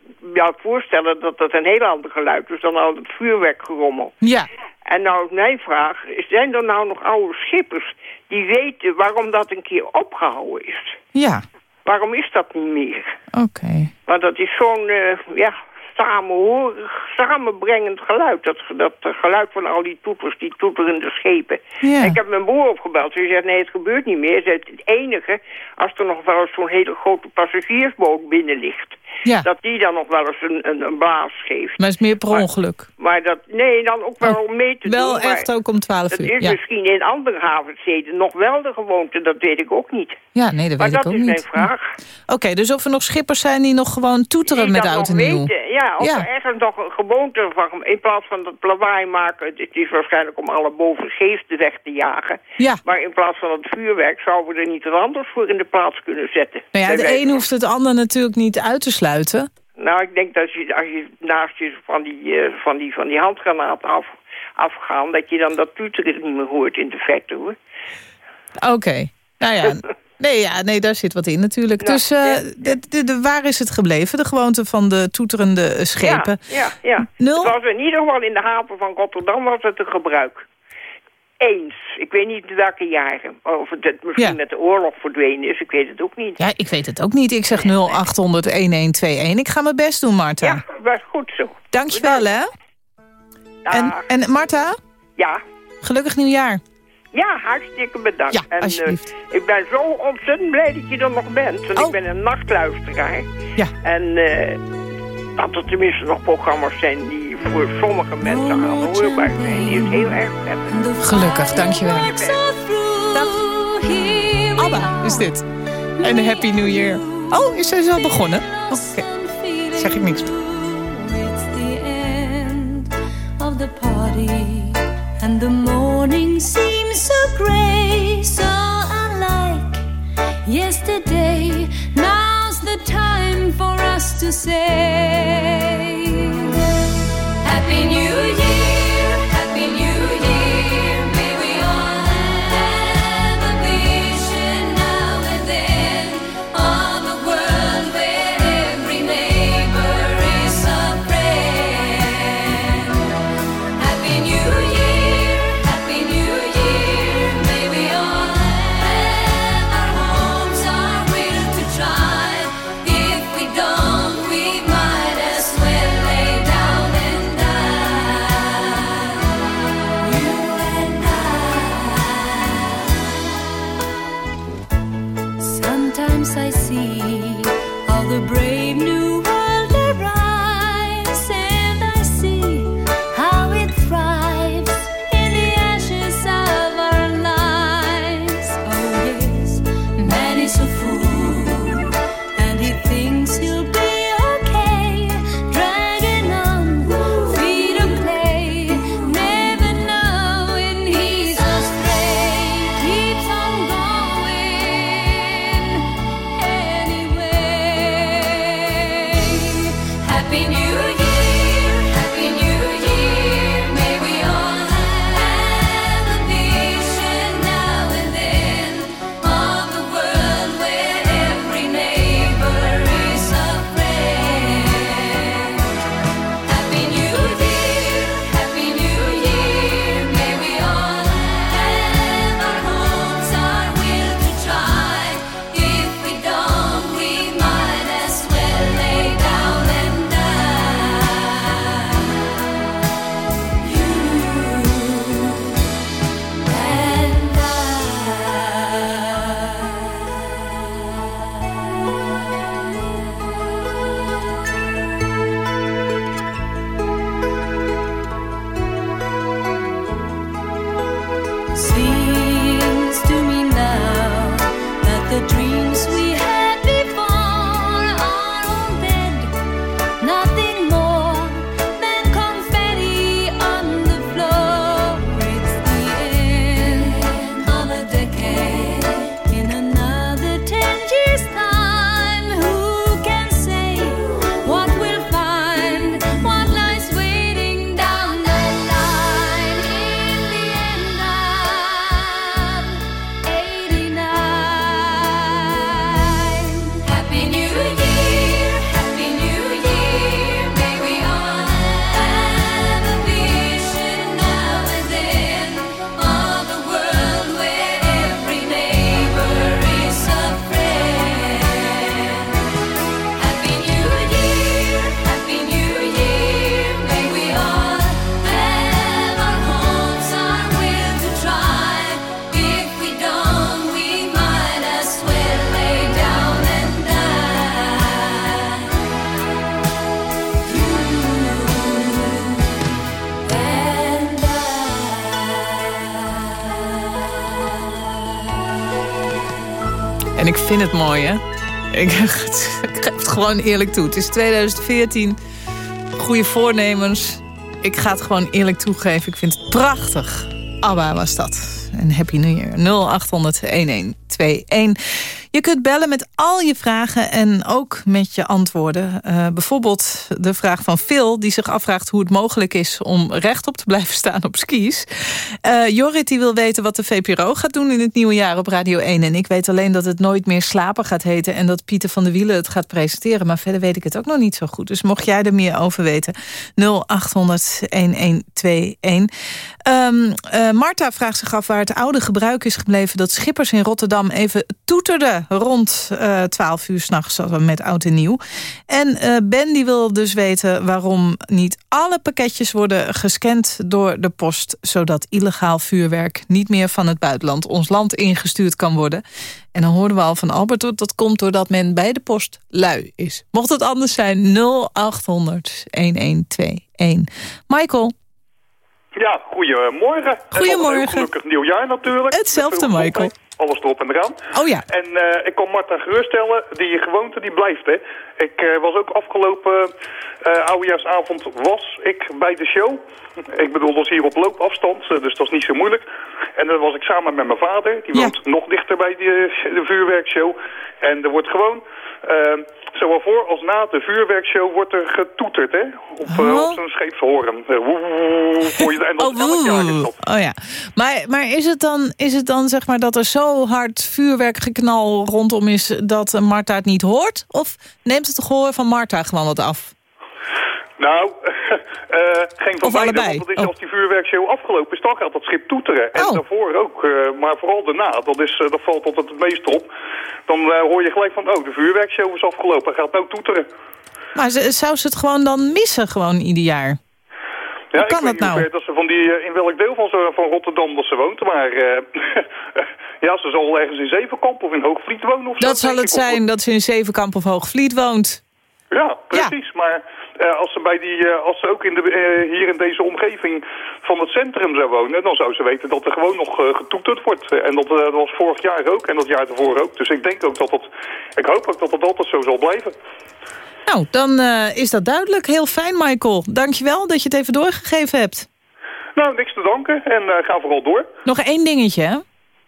voorstellen dat dat een heel ander geluid is dan al het vuurwerkgerommel. Ja. En nou is mijn vraag, zijn er nou nog oude schippers die weten waarom dat een keer opgehouden is? Ja. Waarom is dat niet meer? Oké. Want dat is zo'n, eh, ja, samenhorig, samenbrengend geluid. Dat, dat geluid van al die toeters, die toeterende schepen. Ja. Ik heb mijn broer opgebeld. Hij zegt, nee, het gebeurt niet meer. Hij zegt, het enige, als er nog wel eens zo'n hele grote passagiersboot binnen ligt... Ja. dat die dan nog wel eens een, een, een blaas geeft. Maar het is meer per ongeluk. Maar dat, nee, dan ook wel om mee te doen. Wel maar echt ook om 12 Het uur. is Ja. misschien in andere havensteden nog wel de gewoonte, dat weet ik ook niet. ja, nee, dat maar weet dat ik ook is niet. mijn vraag. Oké, dus of er nog schippers zijn die nog gewoon toeteren Die met dat oud en nieuw. weten, ja, of er ergens nog een gewoonte van, in plaats van dat lawaai maken, het is waarschijnlijk om alle bovengeesten weg te jagen. Ja. Maar in plaats van het vuurwerk zouden we er niet wat anders voor in de plaats kunnen zetten. Nou ja, de een hoeft het ander natuurlijk niet uit te sluiten. Nou, ik denk dat je, als je naast je van die, eh, van die, van die handgranaat af, afgaan, dat je dan dat tuteren niet meer hoort in de verte, hoor. Oké, nou ja. Nee, ja, nee, daar zit wat in natuurlijk. Nou, dus eh, de, de, de- waar is het gebleven? De gewoonte van de toeterende schepen? Ja, ja, ja. Nul? Het was in ieder geval in de haven van Rotterdam was het een gebruik. Eens. Ik weet niet welke jaren. Of het misschien Ja. met de oorlog verdwenen is, ik weet het ook niet. Ja, ik weet het ook niet. Ik zeg 0800-1121. Ik ga mijn best doen, Marta. Ja, was goed zo. Dankjewel, hè? En, en Marta, Ja. gelukkig nieuwjaar. Ja, hartstikke bedankt. Ja, en, eh, ik ben zo ontzettend blij dat je er nog bent. Want Oh. ik ben een nachtluisteraar. Ja. En eh, dat er tenminste nog programma's zijn die voor sommige mensen aanhoorbaar zijn. Die is heel erg prettig. Gelukkig, dankjewel. Dag. Abba is dit. En Happy New Year. Oh, is ze al begonnen? Oké, okay. zeg ik niks the party and the morning seems so gray so unlike yesterday now's the time for us to say het mooi, hè? Ik, geef het gewoon eerlijk toe. Het is 2014. Goede voornemens. Ik ga het gewoon eerlijk toegeven. Ik vind het prachtig. Abba was dat. En Happy New Year. 0800-1121. Je kunt bellen met al je vragen en ook met je antwoorden. Uh, bijvoorbeeld de vraag van Phil, die zich afvraagt hoe het mogelijk is... om rechtop te blijven staan op skis. Uh, Jorrit die wil weten wat de VPRO gaat doen in het nieuwe jaar op Radio 1. En ik weet alleen dat het Nooit meer slapen gaat heten... en dat Pieter van der Wielen het gaat presenteren. Maar verder weet ik het ook nog niet zo goed. Dus mocht jij er meer over weten, 0800-1121. Um, Marta vraagt zich af waar het oude gebruik is gebleven... dat schippers in Rotterdam even toeterden rond uh, 12 uur s'nachts met oud en nieuw. En uh, Ben die wil dus weten waarom niet alle pakketjes worden gescand door de post... zodat illegaal vuurwerk niet meer van het buitenland ons land ingestuurd kan worden. En dan hoorden we al van Albert, dat komt doordat men bij de post lui is. Mocht het anders zijn, 0800 1121. Michael. Ja, goedemorgen. Goedemorgen. En gelukkig nieuwjaar natuurlijk. Hetzelfde, Michael. Alles erop en eraan. Oh ja. En uh, ik kan Marta geruststellen, die gewoonte die blijft, hè. Ik uh, was ook afgelopen uh, oudejaarsavond was ik bij de show. Ik bedoel, dat was hier op loopafstand, dus dat is niet zo moeilijk. En dan was ik samen met mijn vader, die woont nog dichter bij die, de vuurwerkshow. En er wordt gewoon... Zowel voor als na de vuurwerkshow wordt er getoeterd, hè? Op, oh. uh, op zo'n scheepshoorn. Uh, en dan oh, oh ja. Maar, maar is, het dan, is het dan zeg maar dat er zo hard vuurwerkgeknal rondom is... dat Marta het niet hoort? Of neemt het gehoor van Marta gewoon wat af? Nou, uh, geen van of beide. allebei. Want dat is als die vuurwerkshow afgelopen is, dan gaat dat schip toeteren. En oh. daarvoor ook. Uh, maar vooral daarna, dat, is, uh, dat valt altijd het meest op. Dan hoor je gelijk van, oh, de vuurwerkshow is afgelopen. Hij gaat nou toeteren. Maar zou ze het gewoon dan missen, gewoon ieder jaar? Ja, Hoe kan ik dat weet niet nou? ver dat ze van die, in welk deel van, ze, van Rotterdam dat ze woont. Maar ja, ze zal ergens in Zevenkamp of in Hoogvliet wonen of zo. Dat zal het zijn, dat ze in Zevenkamp of Hoogvliet woont. Ja, precies. Ja. Maar als ze, bij die, uh, als ze ook in de, uh, hier in deze omgeving van het centrum zou wonen... dan zou ze weten dat er gewoon nog getoeterd wordt. En dat, dat, was vorig jaar ook en dat jaar ervoor ook. Dus ik denk ook dat dat... Ik hoop ook dat dat altijd zo zal blijven. Nou, dan is dat duidelijk. Heel fijn, Michael. Dankjewel dat je het even doorgegeven hebt. Nou, niks te danken. En ga vooral door. Nog één dingetje, hè?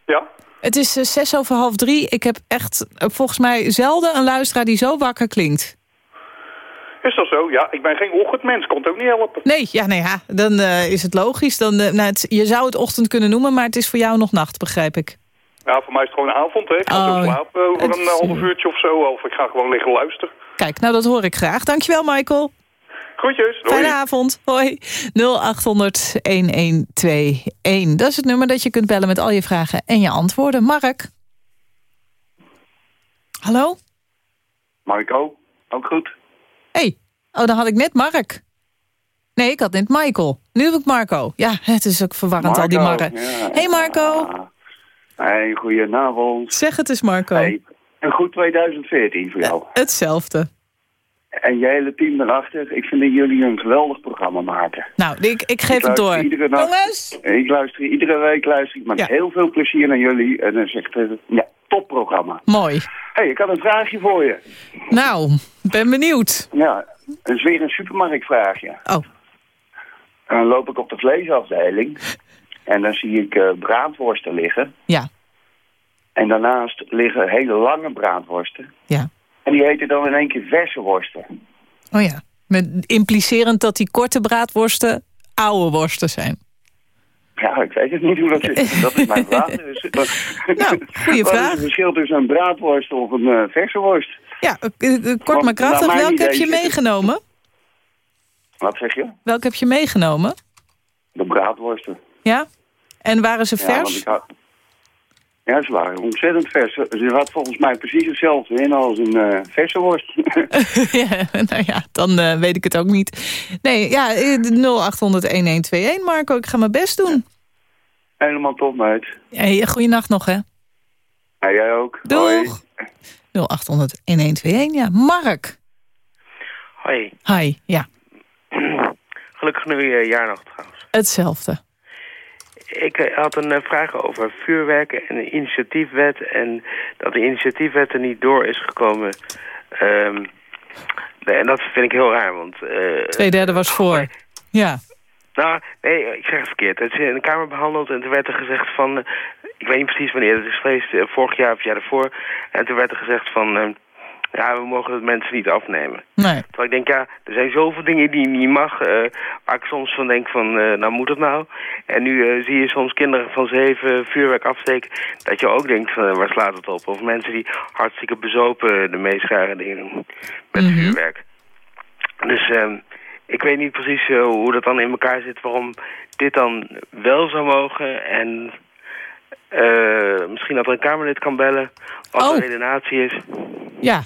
Ja? Het is zes over half drie. Ik heb echt volgens mij zelden een luisteraar die zo wakker klinkt. Is dat zo? Ja, ik ben geen ochtendmens. Het ook niet helpen. Nee, ja, nee, ja. dan uh, is het logisch. Dan, uh, nou, het, je zou het ochtend kunnen noemen, maar het is voor jou nog nacht, begrijp ik. Ja, voor mij is het gewoon avond. Hè. Ik ga Oh, zo slapen over het een uh, half uurtje of zo. Of ik ga gewoon liggen luisteren. Kijk, nou dat hoor ik graag. Dankjewel, Michael. Groetjes. Doei. Fijne avond. Hoi. 0800 1121. Dat is het nummer dat je kunt bellen met al je vragen en je antwoorden. Mark? Hallo? Marco, ook goed? Hey. oh, dan had ik net Mark. Nee, ik had net Michael. Nu heb ik Marco. Ja, het is ook verwarrend, al die marren. ja. hey Marco. Hey, goedenavond. Zeg het eens, Marco. Hey, een goed 2014 voor jou. Hetzelfde. En je hele team erachter. Ik vind dat jullie een geweldig programma maken. Nou, ik, ik geef het door. Jongens! Ik luister iedere week luister ik met Ja. heel veel plezier naar jullie. En dan zegt ja, topprogramma. Mooi. hey, ik had een vraagje voor je. Nou, ben benieuwd. Ja, het is weer een supermarktvraagje. Oh. En dan loop ik op de vleesafdeling. En dan zie ik eh, braadworsten liggen. Ja. En daarnaast liggen hele lange braadworsten. Ja. En die heten dan in één keer verse worsten. Oh ja. Met, implicerend dat die korte braadworsten oude worsten zijn. Ja, ik weet het niet hoe dat is. Dat is mijn vraag. Dus, nou, goede Wat is vraag. het verschil tussen een braadworst of een eh, verse worst? Ja, eh, eh, kort maar krachtig. Welke heb je meegenomen? Wat zeg je? Welke heb je meegenomen? De braadworsten. Ja? En waren ze Ja, vers? had... ja, ze waren ontzettend vers. Ze had volgens mij precies hetzelfde in als een eh, verse worst. ja, nou ja, dan eh, weet ik het ook niet. Nee, ja, eh, 0800-1121, Marco. Ik ga mijn best doen. Helemaal top, meid. Hey, goeienacht nog, hè? Ja, jij ook. Doeg. 0800-1121, ja. Mark. Hoi. Hi, ja. Gelukkig nieuwjaar nog trouwens. Hetzelfde. Ik eh, had een eh, vraag over vuurwerk en een initiatiefwet. En dat de initiatiefwet er niet door is gekomen. Ehm, nee, en dat vind ik heel raar, want... eh, Tweederde was voor. Ja. Nou, nee, ik zeg het verkeerd. Het is in de Kamer behandeld en toen werd er gezegd van... ik weet niet precies wanneer het is geweest, vorig jaar of jaar ervoor. En toen werd er gezegd van... ja, we mogen het mensen niet afnemen. Nee. Terwijl ik denk, ja, er zijn zoveel dingen die je niet mag. eh, waar ik soms van denk van, eh, nou moet het nou? En nu eh, zie je soms kinderen van zeven vuurwerk afsteken. Dat je ook denkt, van, waar slaat het op? Of mensen die hartstikke bezopen de meest rare dingen doen met vuurwerk. Dus ehm, ik weet niet precies hoe dat dan in elkaar zit. Waarom dit dan wel zou mogen. En misschien dat er een Kamerlid kan bellen. Wat de redenatie is. Ja.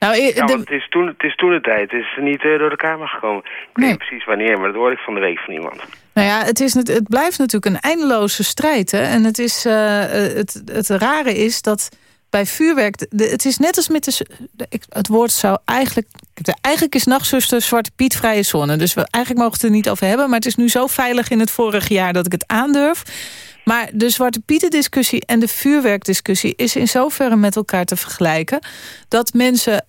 Nou, eh, Ja, het is toen, het is toen de tijd. Het is niet eh, door de Kamer gekomen. Ik weet niet precies wanneer, maar dat hoorde ik van de week van iemand. Nou ja, het, is, het blijft natuurlijk een eindeloze strijd. Hè? En het, is, eh, het, het rare is dat bij vuurwerk... de- het is net als met de... Het woord zou eigenlijk... de- Eigenlijk is nachtzuster Zwarte Piet vrije zone. Dus we, eigenlijk mogen we het er niet over hebben. Maar het is nu zo veilig in het vorige jaar dat ik het aandurf. Maar de Zwarte Pieten discussie en de vuurwerkdiscussie... is in zoverre met elkaar te vergelijken... dat mensen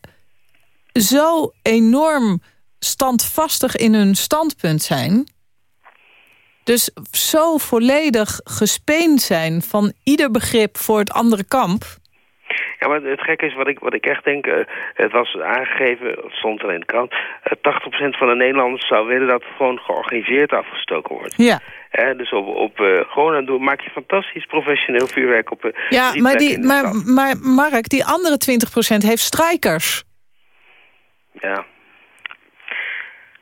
zo enorm standvastig in hun standpunt zijn... Dus zo volledig gespeend zijn van ieder begrip voor het andere kamp. Ja, maar het gekke is wat ik, wat ik echt denk... eh, het was aangegeven, het stond er in de krant... eh, 80% van de Nederlanders zou willen dat het gewoon georganiseerd afgestoken wordt. Ja. Dus op, op eh, gewoon dan doe, maak je fantastisch professioneel vuurwerk op... eh, Ja, maar, die, maar, maar Mark, die andere 20% heeft strijkers. Ja.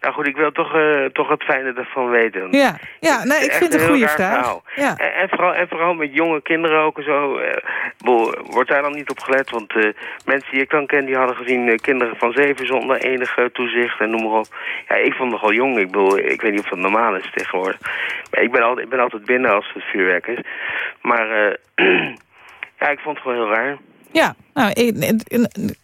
Nou goed, ik wil toch, eh, toch het fijne ervan weten. Ja, ja nee, ik vind het een goede vraag. Ja. En, en, vooral, en vooral met jonge kinderen ook en zo. eh, wordt daar dan niet op gelet? Want eh, mensen die ik dan ken, die hadden gezien kinderen van zeven zonder enige toezicht en noem maar op. Ja, ik vond het nogal jong. Ik bedoel, ik weet niet of dat normaal is tegenwoordig. Maar ik ben altijd, ik ben altijd binnen als het vuurwerk is. Maar ja, ik vond het gewoon heel raar. Ja, nou, ik,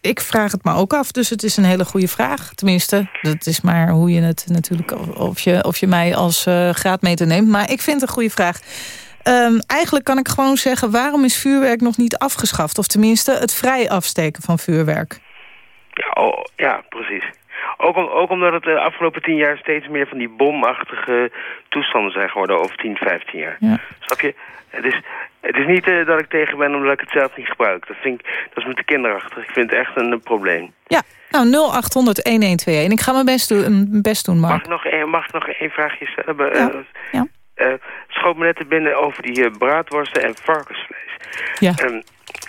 ik vraag het me ook af. Dus het is een hele goede vraag. Tenminste, dat is maar hoe je het natuurlijk... of je, of je mij als eh, graadmeter neemt. Maar ik vind het een goede vraag. Ehm, eigenlijk kan ik gewoon zeggen... waarom is vuurwerk nog niet afgeschaft? Of tenminste, het vrij afsteken van vuurwerk. Ja, oh, ja precies. Ook, om, ook omdat het de afgelopen tien jaar steeds meer van die bomachtige toestanden zijn geworden over 10, 15 jaar. Ja. Snap je? Het is, het is niet eh, dat ik tegen ben omdat ik het zelf niet gebruik. Dat, vind ik, dat is met de kinderachtig. Ik vind het echt een, probleem. Ja, nou 0800-1121. Ik ga mijn best doen, best doen Mag Mark. ik nog één, mag ik nog één vraagje stellen? Ja, eh, ja. eh, schoot me net te binnen over die braadworsten en varkensvlees. Ja. Ehm,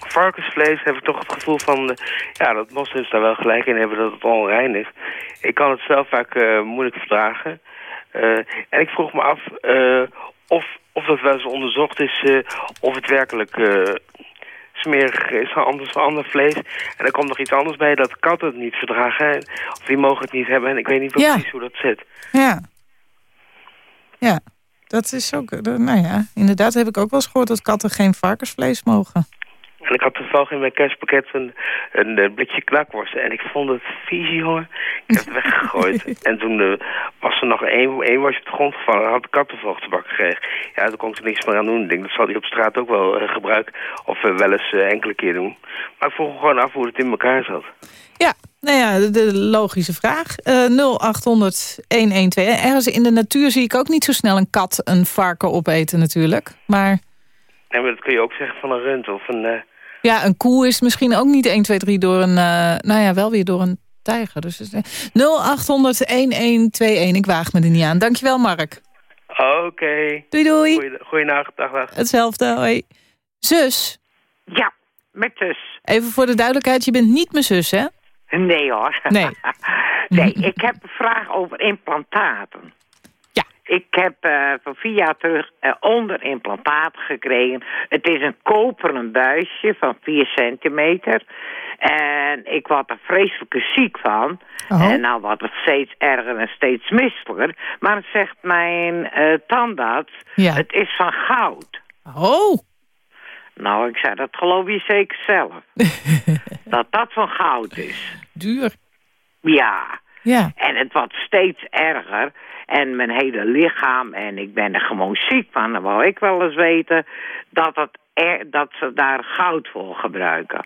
varkensvlees heb ik toch het gevoel van... ja, dat moslims daar wel gelijk in hebben dat het onrein is. Ik kan het zelf vaak moeilijk verdragen. En ik vroeg me af of, of dat wel eens onderzocht is... eh, of het werkelijk eh, smerig is anders ander vlees. En er komt nog iets anders bij, dat katten het niet verdragen. Of die mogen het niet hebben. En ik weet niet Ja. precies hoe dat zit. Ja. Ja, dat is ook... eh, Nou ja, inderdaad heb ik ook wel eens gehoord... dat katten geen varkensvlees mogen. En ik had toevallig in mijn kerstpakket een, een, eh, blikje knakworsten. En ik vond het vies, jongen. Ik heb het weggegooid. en toen eh, was er nog één, één was op de grond gevallen. En had de kattenvocht te bakken gekregen. Ja, toen kon ik er niks meer aan doen. Ik denk, dat zal hij op straat ook wel eh, gebruiken. Of wel eens enkele keer doen. Maar ik vroeg me gewoon af hoe het in elkaar zat. Ja, nou ja, de, de logische vraag. Eh 0800-1121. Ergens in de natuur zie ik ook niet zo snel een kat een varken opeten natuurlijk. Maar En dat kun je ook zeggen van een rund of een... ja, een koe is misschien ook niet 1, 2, 3 door een... eh, nou ja, wel weer door een tijger. Dus het is- 0800-1121. Ik waag me er niet aan. Dankjewel, Mark. Oké. Doei, doei. Goeie- Goeienacht, dag, dag. Hetzelfde, hoi. Zus. Ja, met zus. Even voor de duidelijkheid, je bent niet mijn zus, hè? Nee hoor. Nee. nee, ik heb een vraag over implantaten. Ik heb eh, van vier jaar terug uh, onderimplantaten gekregen. Het is een koperen buisje van 4 centimeter. En ik word er vreselijk ziek van. Oh. En nou wordt het steeds erger en steeds misselijker. Maar het zegt mijn uh, tandarts, Ja. het is van goud. Oh. Nou, ik zei, dat geloof je zeker zelf. dat dat van goud is. Duur. Ja. Ja. En het wordt steeds erger. En mijn hele lichaam, en ik ben er gewoon ziek van. Dan wou ik wel eens weten dat, het er, dat ze daar goud voor gebruiken.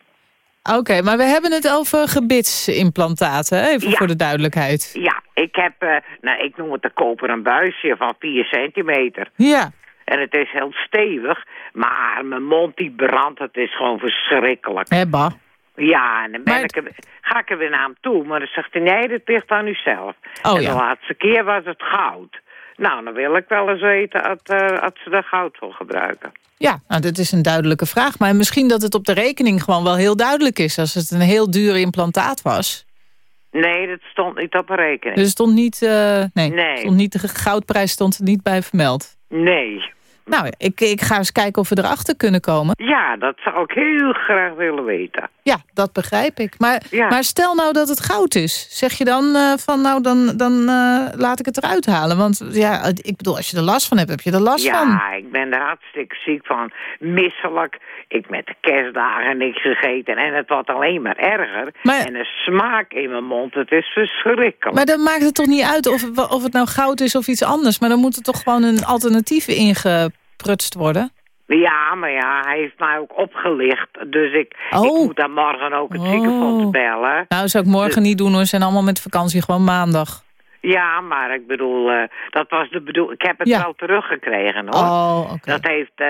Oké, maar we hebben het over gebitsimplantaten, hè? even Ja. voor de duidelijkheid. Ja, ik heb, eh, nou ik noem het een koperen buisje van 4 centimeter. Ja. En het is heel stevig, maar mijn mond die brandt, het is gewoon verschrikkelijk. Hebba. Ja, en dan ben ik er, ga ik er weer naar hem toe. Maar dan zegt hij, nee, dat ligt aan uzelf. Oh, en ja. de laatste keer was het goud. Nou, dan wil ik wel eens weten dat, eh, dat ze er goud voor gebruiken. Ja, nou, dat is een duidelijke vraag. Maar misschien dat het op de rekening gewoon wel heel duidelijk is... als het een heel duur implantaat was. Nee, dat stond niet op een rekening. Dus stond niet, eh, nee, Nee. Stond niet, de goudprijs stond er niet bij vermeld. Nee. Nou, ik, ik ga eens kijken of we erachter kunnen komen. Ja, dat zou ik heel graag willen weten. Ja, dat begrijp ik. Maar, Ja. maar stel nou dat het goud is. Zeg je dan eh, van, nou, dan, dan eh, laat ik het eruit halen. Want ja, ik bedoel, als je er last van hebt, heb je er last van. Ja, ik ben er hartstikke ziek van. Misselijk. Ik met de kerstdagen niks gegeten. En het wordt alleen maar erger. En de smaak in mijn mond, het is verschrikkelijk. Maar dan maakt het toch niet uit of, of het nou goud is of iets anders. Maar dan moet er toch gewoon een alternatief ingeprutst worden? Ja, maar ja, hij heeft mij ook opgelicht. Dus ik, ik moet dan morgen ook het ziekenfonds bellen. Nou, zou ik morgen niet doen hoor. Ze zijn allemaal met vakantie, gewoon maandag. Ja, maar ik bedoel, eh, dat was de bedoel. Ik heb het Ja. wel teruggekregen hoor. Oh, oké. Dat heeft eh,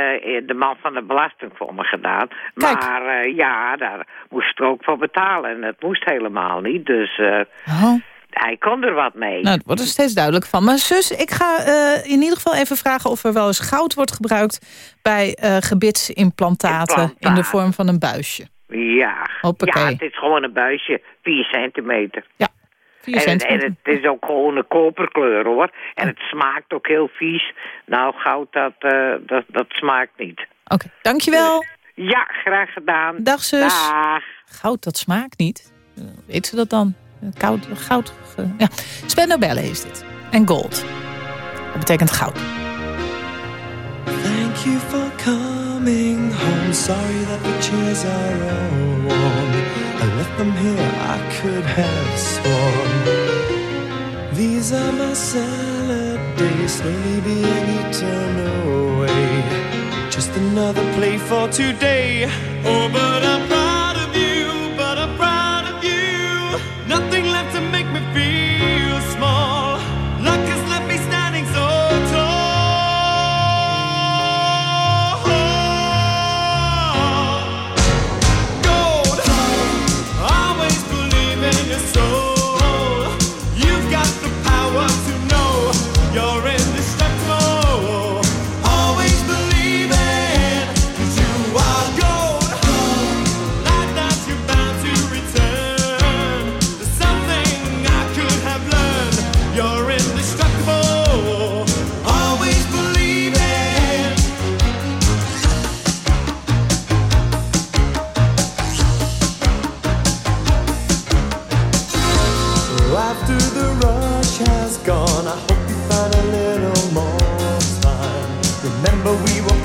de man van de belasting voor me gedaan. Maar eh, ja, daar moest ik ook voor betalen. En dat moest helemaal niet. Dus Oh. Hij kon er wat mee. Nou, het wordt er steeds duidelijk van. Maar zus, ik ga eh, in ieder geval even vragen... of er wel eens goud wordt gebruikt bij eh, gebitsimplantaten... in de vorm van een buisje. Ja. Hoppakee. ja, het is gewoon een buisje, 4 centimeter. Ja, 4 en, centimeter. en het is ook gewoon een koperkleur hoor. En het smaakt ook heel vies. Nou, goud, dat, eh, dat, dat smaakt niet. Oké, dankjewel. Ja, graag gedaan. Dag zus. Dag. Goud, dat smaakt niet. Weet ze dat dan? Koud, goud. ja. Sven Nobelle is dit. En gold. Dat betekent goud. Thank you for coming home. Sorry that the chairs are all warm. I left them here, I could have sworn. These are my salad days, slowly being eaten away. Just another play for today. Oh, but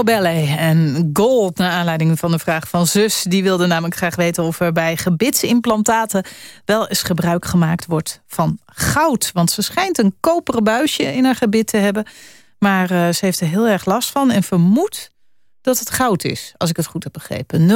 Ballet en Gold, naar aanleiding van de vraag van zus. Die wilde namelijk graag weten of er bij gebitsimplantaten... wel eens gebruik gemaakt wordt van goud. Want ze schijnt een koperen buisje in haar gebit te hebben. Maar uh, ze heeft er heel erg last van en vermoedt dat het goud is, als ik het goed heb begrepen. 0800-1121.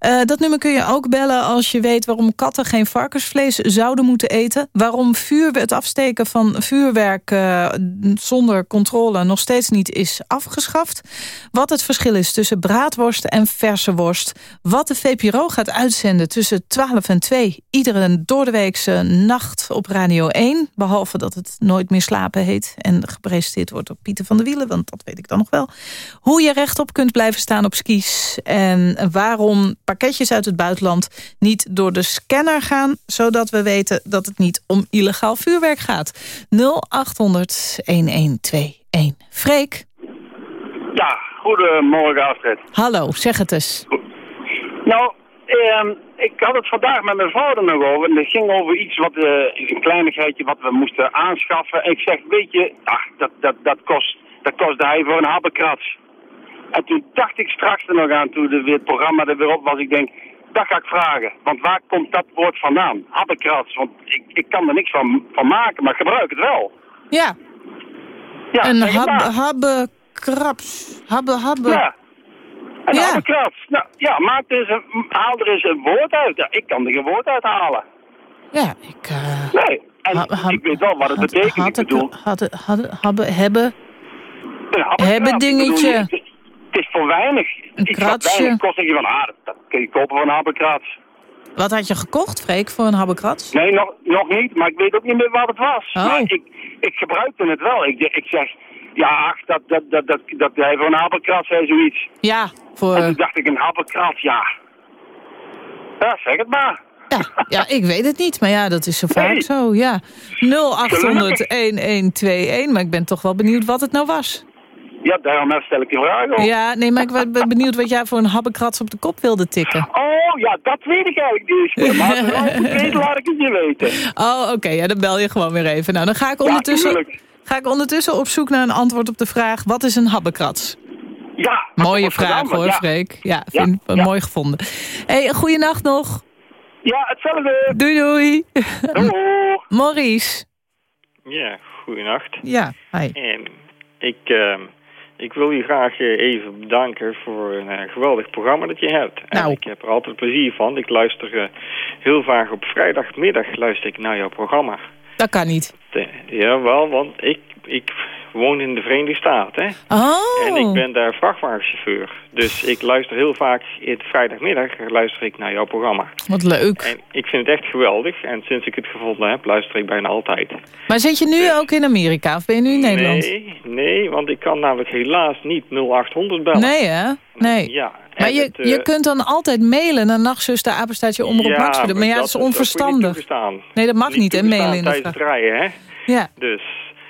Uh, dat nummer kun je ook bellen als je weet waarom katten geen varkensvlees zouden moeten eten. Waarom vuur, het afsteken van vuurwerk uh, zonder controle nog steeds niet is afgeschaft. Wat het verschil is tussen braadworst en verse worst. Wat de VPRO gaat uitzenden tussen 12 en 2. Iedere doordeweekse nacht op Radio 1. Behalve dat het Nooit meer slapen heet. En gepresenteerd wordt door Pieter van der Wiel want dat weet ik dan nog wel. Hoe je rechtop kunt blijven staan op skis. En waarom pakketjes uit het buitenland niet door de scanner gaan... zodat we weten dat het niet om illegaal vuurwerk gaat. 0800-1121. Freek? Ja, goedemorgen Astrid. Hallo, zeg het eens. Nou, eh, ik had het vandaag met mijn vader nog over. En het ging over iets wat, uh, een kleinigheidje wat we moesten aanschaffen. En ik zeg, weet je, ach, dat, dat, dat kost dat kostte hij voor een habbekrats. En toen dacht ik straks er nog aan, toen de, het programma er weer op was, ik denk, dat ga ik vragen. Want waar komt dat woord vandaan? Habbekrats. Want ik, ik kan er niks van, van maken, maar gebruik het wel. Ja. ja een hab, habbekrats. Habbe, habbe. Ja. Een ja. habbekrats. Nou, ja, maak er eens een, haal er eens een woord uit. Ja, ik kan er geen woord uit halen. Ja, ik... Uh... Nee, en ha, ik weet wel wat het betekent. Had, ik bedoel... Had, had, had, hebben een Hebben dingetje. het is voor weinig. Een wat weinig kost. je van, ah, dat kun je kopen voor een habbekrats. Wat had je gekocht, Freek, voor een habbekrats? Nee, nog, nog niet. Maar ik weet ook niet meer wat het was. Oh. Maar ik, ik gebruikte het wel. Ik, ik zeg, ja, ach, dat, dat, dat, dat, dat voor een habbekrats zei zoiets. Ja, voor... En toen dacht ik, een habbekrats, ja. Ja, zeg het maar. Ja, ja, ik weet het niet, maar ja, dat is zo vaak Nee. zo, ja. 0800-1121, maar ik ben toch wel benieuwd wat het nou was. Ja, daarom stel ik die vraag. Ja, nee, maar ik ben benieuwd wat jij voor een habbekrats op de kop wilde tikken. Oh, ja, dat weet ik eigenlijk niet. Maar als ik het laat ik het je weten. Oh, oké, ja, dan bel je gewoon weer even. Nou, dan ga ik ondertussen, ga ik ondertussen op zoek naar een antwoord op de vraag... wat is een habbekrats? Ja. Mooie vraag gedaan, hoor, ja. Freek. Ja, vind ja. mooi gevonden. hey, goeienacht nog. Ja, hetzelfde. Doei, doei. Doeg. Maurice. Ja, goedenacht. Ja, hi. En ik, eh, ik wil je graag eh, even bedanken voor een eh, geweldig programma dat je hebt. En Nou. ik heb er altijd plezier van. Ik luister eh, heel vaak op vrijdagmiddag luister ik naar jouw programma. Dat kan niet. De, jawel, want ik, ik woon in de Verenigde Staten. Hè? Oh. En ik ben daar vrachtwagenchauffeur. Dus ik luister heel vaak het vrijdagmiddag luister ik naar jouw programma. Wat leuk. En ik vind het echt geweldig. En sinds ik het gevonden heb, luister ik bijna altijd. Maar zit je nu ook in Amerika of ben je nu in Nederland? Nee, nee, want ik kan namelijk helaas niet 0800 bellen. Nee, hè? Nee. Ja. Maar je, het, eh, je kunt dan altijd mailen naar nachtzuster, apenstaatje, omroep ja. Maar ja, dat is onverstandig. Nee, dat mag niet, hè, toegestaan mailen in de tijdens het rijden, hè? Ja. Dus.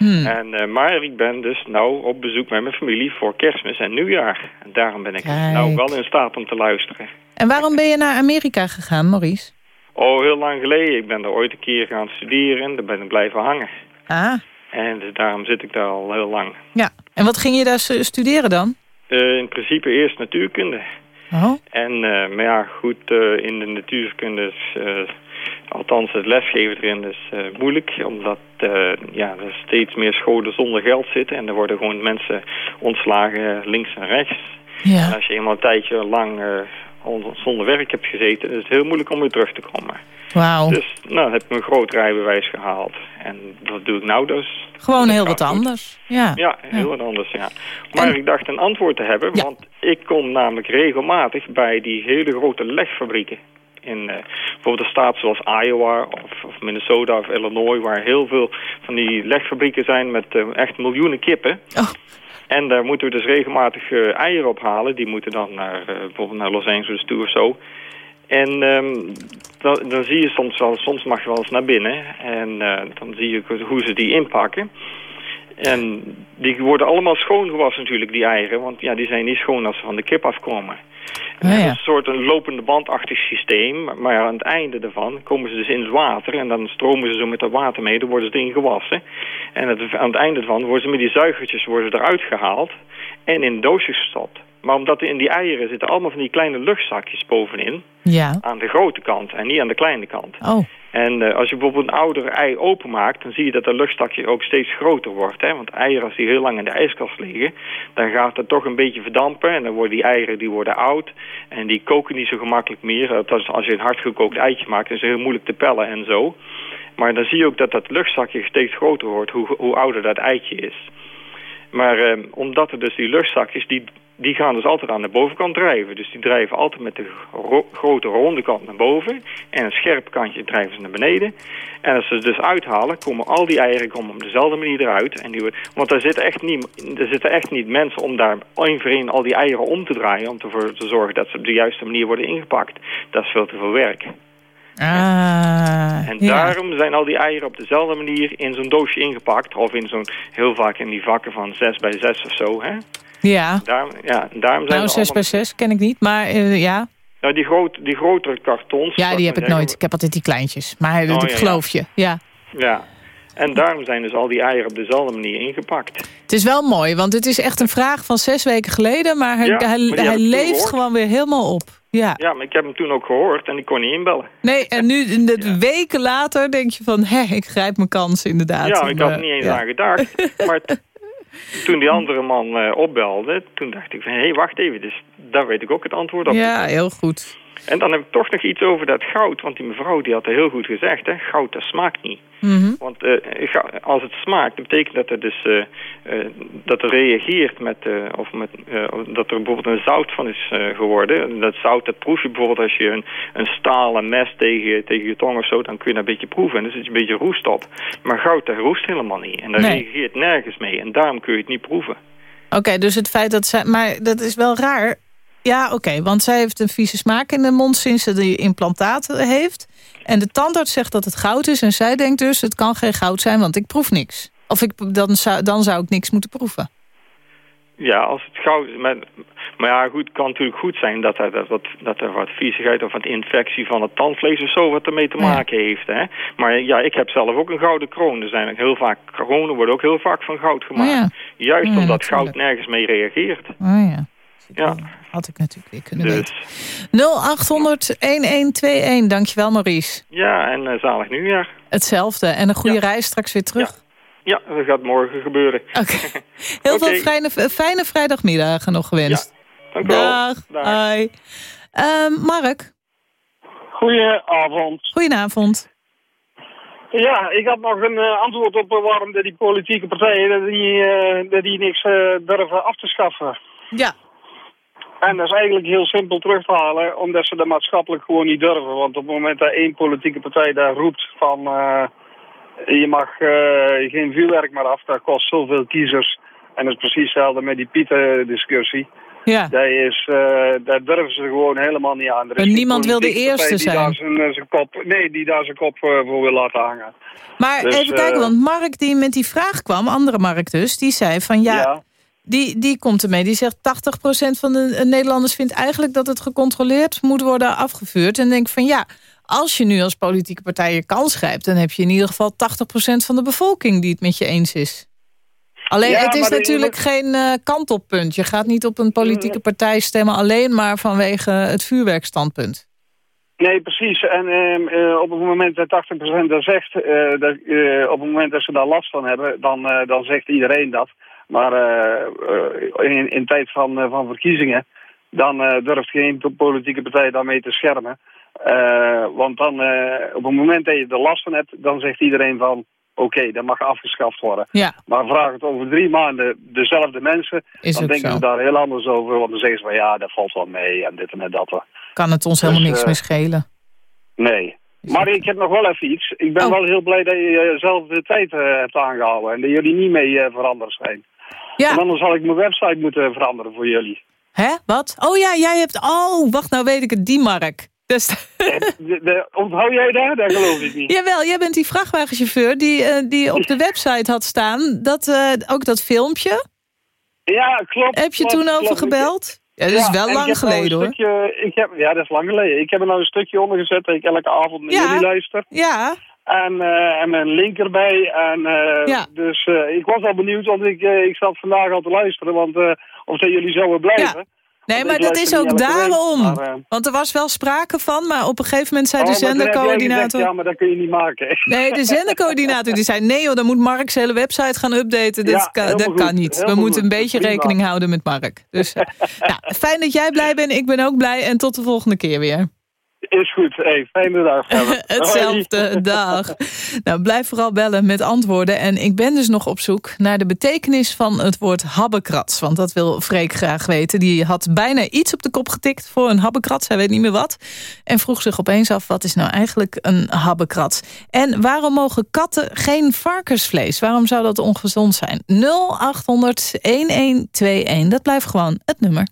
Hmm. En, eh, maar ik ben dus nou op bezoek met mijn familie voor kerstmis en nieuwjaar. En daarom ben ik Kijk. nou wel in staat om te luisteren. En waarom ben je naar Amerika gegaan, Maurice? Oh, heel lang geleden. Ik ben er ooit een keer gaan studeren. Daar ben ik blijven hangen. Ah, En dus daarom zit ik daar al heel lang. ja. En wat ging je daar stu- studeren dan? Eh, in principe eerst natuurkunde. Oh. En, eh, maar ja, goed, in de natuurkunde althans het lesgeven erin is eh, moeilijk. Omdat eh, ja, er steeds meer scholen zonder geld zitten. En er worden gewoon mensen ontslagen links en rechts. Ja. En als je eenmaal een tijdje lang eh, on- zonder werk hebt gezeten, is het heel moeilijk om weer terug te komen. Wauw. Dus nou, heb ik mijn groot rijbewijs gehaald. En dat doe ik nou dus. Gewoon heel wat goed. anders. Ja. Ja, heel wat anders, ja. Maar ik dacht een antwoord te hebben, want ik kom namelijk regelmatig bij die hele grote legfabrieken. In eh, bijvoorbeeld een staat zoals Iowa of, of Minnesota of Illinois, waar heel veel van die legfabrieken zijn met eh, echt miljoenen kippen. Oh. En daar moeten we dus regelmatig eh, eieren ophalen. Die moeten dan naar, bijvoorbeeld naar Los Angeles toe of zo. En ehm, dan, dan zie je soms wel, soms mag je wel eens naar binnen. En dan zie je hoe ze die inpakken. En die worden allemaal schoongewassen natuurlijk, die eieren. Want ja, die zijn niet schoon als ze van de kip afkomen. En dat is een soort een lopende bandachtig systeem. Maar, aan het einde daarvan komen ze dus in het water. En dan stromen ze zo met dat water mee. Dan worden ze erin gewassen. En het, aan het einde ervan worden ze met die zuigertjes worden ze eruit gehaald. En in doosjes gestopt. Maar omdat in die eieren zitten allemaal van die kleine luchtzakjes bovenin. Ja. Aan de grote kant en niet aan de kleine kant. Oh. En uh, als je bijvoorbeeld een ouder ei openmaakt... dan zie je dat dat luchtstakje ook steeds groter wordt. Hè? Want eieren, als die heel lang in de ijskast liggen... dan gaat het toch een beetje verdampen. En dan worden die eieren die worden oud. En die koken niet zo gemakkelijk meer. Althans, als je een hardgekookt eitje maakt... dan is het heel moeilijk te pellen en zo. Maar dan zie je ook dat dat luchtzakje steeds groter wordt... hoe, hoe ouder dat eitje is. Maar eh, omdat er dus die luchtzakjes... die die gaan dus altijd aan de bovenkant drijven. Dus die drijven altijd met de ro grote ronde kant naar boven. En een scherp kantje drijven ze naar beneden. En als ze dus uithalen, komen al die eieren komen op dezelfde manier eruit. En die, want er zitten, echt niet, er zitten echt niet mensen om daar één voor één al die eieren om te draaien. Om ervoor te zorgen dat ze op de juiste manier worden ingepakt. Dat is veel te veel werk. Ah, en daarom zijn al die eieren op dezelfde manier in zo'n doosje ingepakt. Of in zo'n, heel vaak in die vakken van 6 bij 6 of zo. Hè? Ja. Daarom, ja, daarom zijn nou, 6 bij 6 ken ik niet, maar uh, ja. Nou, die, groot, die grotere kartons... Ja, die heb ik nooit. Ik heb altijd die kleintjes. Maar oh, ik ja, geloof je, ja. Ja. En daarom zijn dus al die eieren op dezelfde manier ingepakt. Het is wel mooi, want het is echt een vraag van zes weken geleden... maar hij, ja, hij, maar hij leeft gewoon weer helemaal op. Ja. ja, maar ik heb hem toen ook gehoord en ik kon niet inbellen. Nee, en nu ja. weken later denk je van... hé, ik grijp mijn kans inderdaad. Ja, ik had er niet eens aan gedacht. maar toen die andere man uh, opbelde, toen dacht ik van... hé, hey, wacht even, dus daar weet ik ook het antwoord op. Ja, heel goed. En dan heb ik toch nog iets over dat goud. Want die mevrouw die had er heel goed gezegd. Hè, goud, dat smaakt niet. Mm -hmm. Want uh, als het smaakt, dat betekent dat er dus uh, uh, dat er reageert met, of met dat er bijvoorbeeld een zout van is geworden. En dat zout, dat proef je bijvoorbeeld als je een, een stalen mes tegen, tegen je tong of zo, dan kun je dat een beetje proeven. En er zit een beetje roest op. Maar goud, dat roest helemaal niet. En daar nee. reageert nergens mee. En daarom kun je het niet proeven. Oké, okay, dus het feit dat zij... Maar dat is wel raar. Ja, oké, okay, want zij heeft een vieze smaak in de mond sinds ze die implantaten heeft. En de tandarts zegt dat het goud is en zij denkt dus... het kan geen goud zijn, want ik proef niks. Of ik, dan, zou, dan zou ik niks moeten proeven. Ja, als het goud is. Maar, maar ja, goed, het kan natuurlijk goed zijn dat er, dat, wat, dat er wat viezigheid of wat infectie van het tandvlees of zo wat ermee te maken ja. heeft. Hè? Maar ja, ik heb zelf ook een gouden kroon. Er zijn ook heel vaak, kronen worden ook heel vaak van goud gemaakt. Oh ja. Juist Ja, omdat goud nergens mee reageert. Oh ja, Ja. had ik natuurlijk weer kunnen Dus, weten. 0800-1121, dankjewel Maurice. ja, en eh, zalig nieuwjaar. Hetzelfde, en een goede reis straks weer terug. Ja, dat gaat morgen gebeuren. Oké. Heel veel fijne, fijne vrijdagmiddagen nog gewenst. Dank u wel. Dag. Hoi. Ehm, Mark, Goedenavond. goedenavond. Ja, ik had nog een eh, antwoord op eh, waarom de die politieke partijen dat die, eh, dat die niks durven af te schaffen. Ja. En dat is eigenlijk heel simpel terug te halen, omdat ze dat maatschappelijk gewoon niet durven. Want op het moment dat één politieke partij daar roept van eh, je mag eh, geen vuurwerk meer af, dat kost zoveel kiezers. En dat is precies hetzelfde met die Pieter-discussie. Ja. Dat is, eh, daar durven ze gewoon helemaal niet aan. En niemand wil de eerste die daar zijn. zijn, zijn kop, nee, die daar zijn kop voor wil laten hangen. Maar Dus, even kijken, want Mark die met die vraag kwam, andere Mark dus, die zei van ja, Ja. Die, die komt ermee. Die zegt 80% van de eh, Nederlanders vindt eigenlijk dat het gecontroleerd moet worden afgevuurd. En denk van ja, als je nu als politieke partij je kans grijpt, dan heb je in ieder geval 80% van de bevolking die het met je eens is. Alleen, Ja, het is natuurlijk geen eh, kantelpunt. Je gaat niet op een politieke partij stemmen alleen maar vanwege het vuurwerkstandpunt. Nee, precies. En ehm, eh, op het moment dat 80% dat zegt, dat, op het moment dat ze daar last van hebben, dan, dan zegt iedereen dat. Maar eh, eh, in, in tijd van, eh, van verkiezingen, dan durft geen politieke partij daarmee te schermen. Want dan, op het moment dat je er last van hebt, dan zegt iedereen van, oké, dat mag afgeschaft worden. Ja. Maar vraag het over drie maanden dezelfde mensen, Is dan denken ze daar heel anders over. Want dan zeggen ze van, ja, dat valt wel mee en dit en dat. Kan het ons Dus, helemaal niks eh, meer schelen. Nee. Maar ik heb nog wel even iets. Ik ben wel heel blij dat je zelf de tijd hebt aangehouden. En dat jullie niet mee eh, veranderd zijn. Ja. En anders zal ik mijn website moeten veranderen voor jullie. Hè? Wat? Oh ja, jij hebt... Oh, wacht, nou weet ik het. Die Mark. Dus... De, de, onthoud jij daar? Dat geloof ik niet. Jawel, jij bent die vrachtwagenchauffeur die, eh, die op de website had staan. Dat, eh, ook dat filmpje. Ja, klopt. Heb je klopt, toen over klopt. gebeld? Ja, dat is wel lang nou geleden, hoor. ik heb, ja, dat is lang geleden. Ik heb er nou een stukje onder gezet dat ik elke avond naar Ja. jullie luister. Ja. En, eh, en een link erbij. En, eh, Ja. Dus eh, ik was al benieuwd, want ik, ik zat vandaag al te luisteren. Want of dat jullie zouden blijven. Nee, Want maar dat is ook week, daarom. maar, Want er was wel sprake van, maar op een gegeven moment zei de oh, zendercoördinator... Ja, maar dat kun je niet maken. Nee, de zendercoördinator die zei... nee joh, dan moet Mark zijn hele website gaan updaten. Dat, Ja, kan, dat kan niet. We moeten een beetje Prima. rekening houden met Mark. Dus ja, fijn dat jij blij bent. Ik ben ook blij. En tot de volgende keer weer. Is goed. Hey, fijne dag. Hetzelfde, dag. Nou, blijf vooral bellen met antwoorden. En ik ben dus nog op zoek naar de betekenis van het woord habbekrats. Want dat wil Freek graag weten. Die had bijna iets op de kop getikt voor een habbekrats. Hij weet niet meer wat. En vroeg zich opeens af, wat is nou eigenlijk een habbekrats? En waarom mogen katten geen varkensvlees? Waarom zou dat ongezond zijn? 0800 1121, dat blijft gewoon het nummer.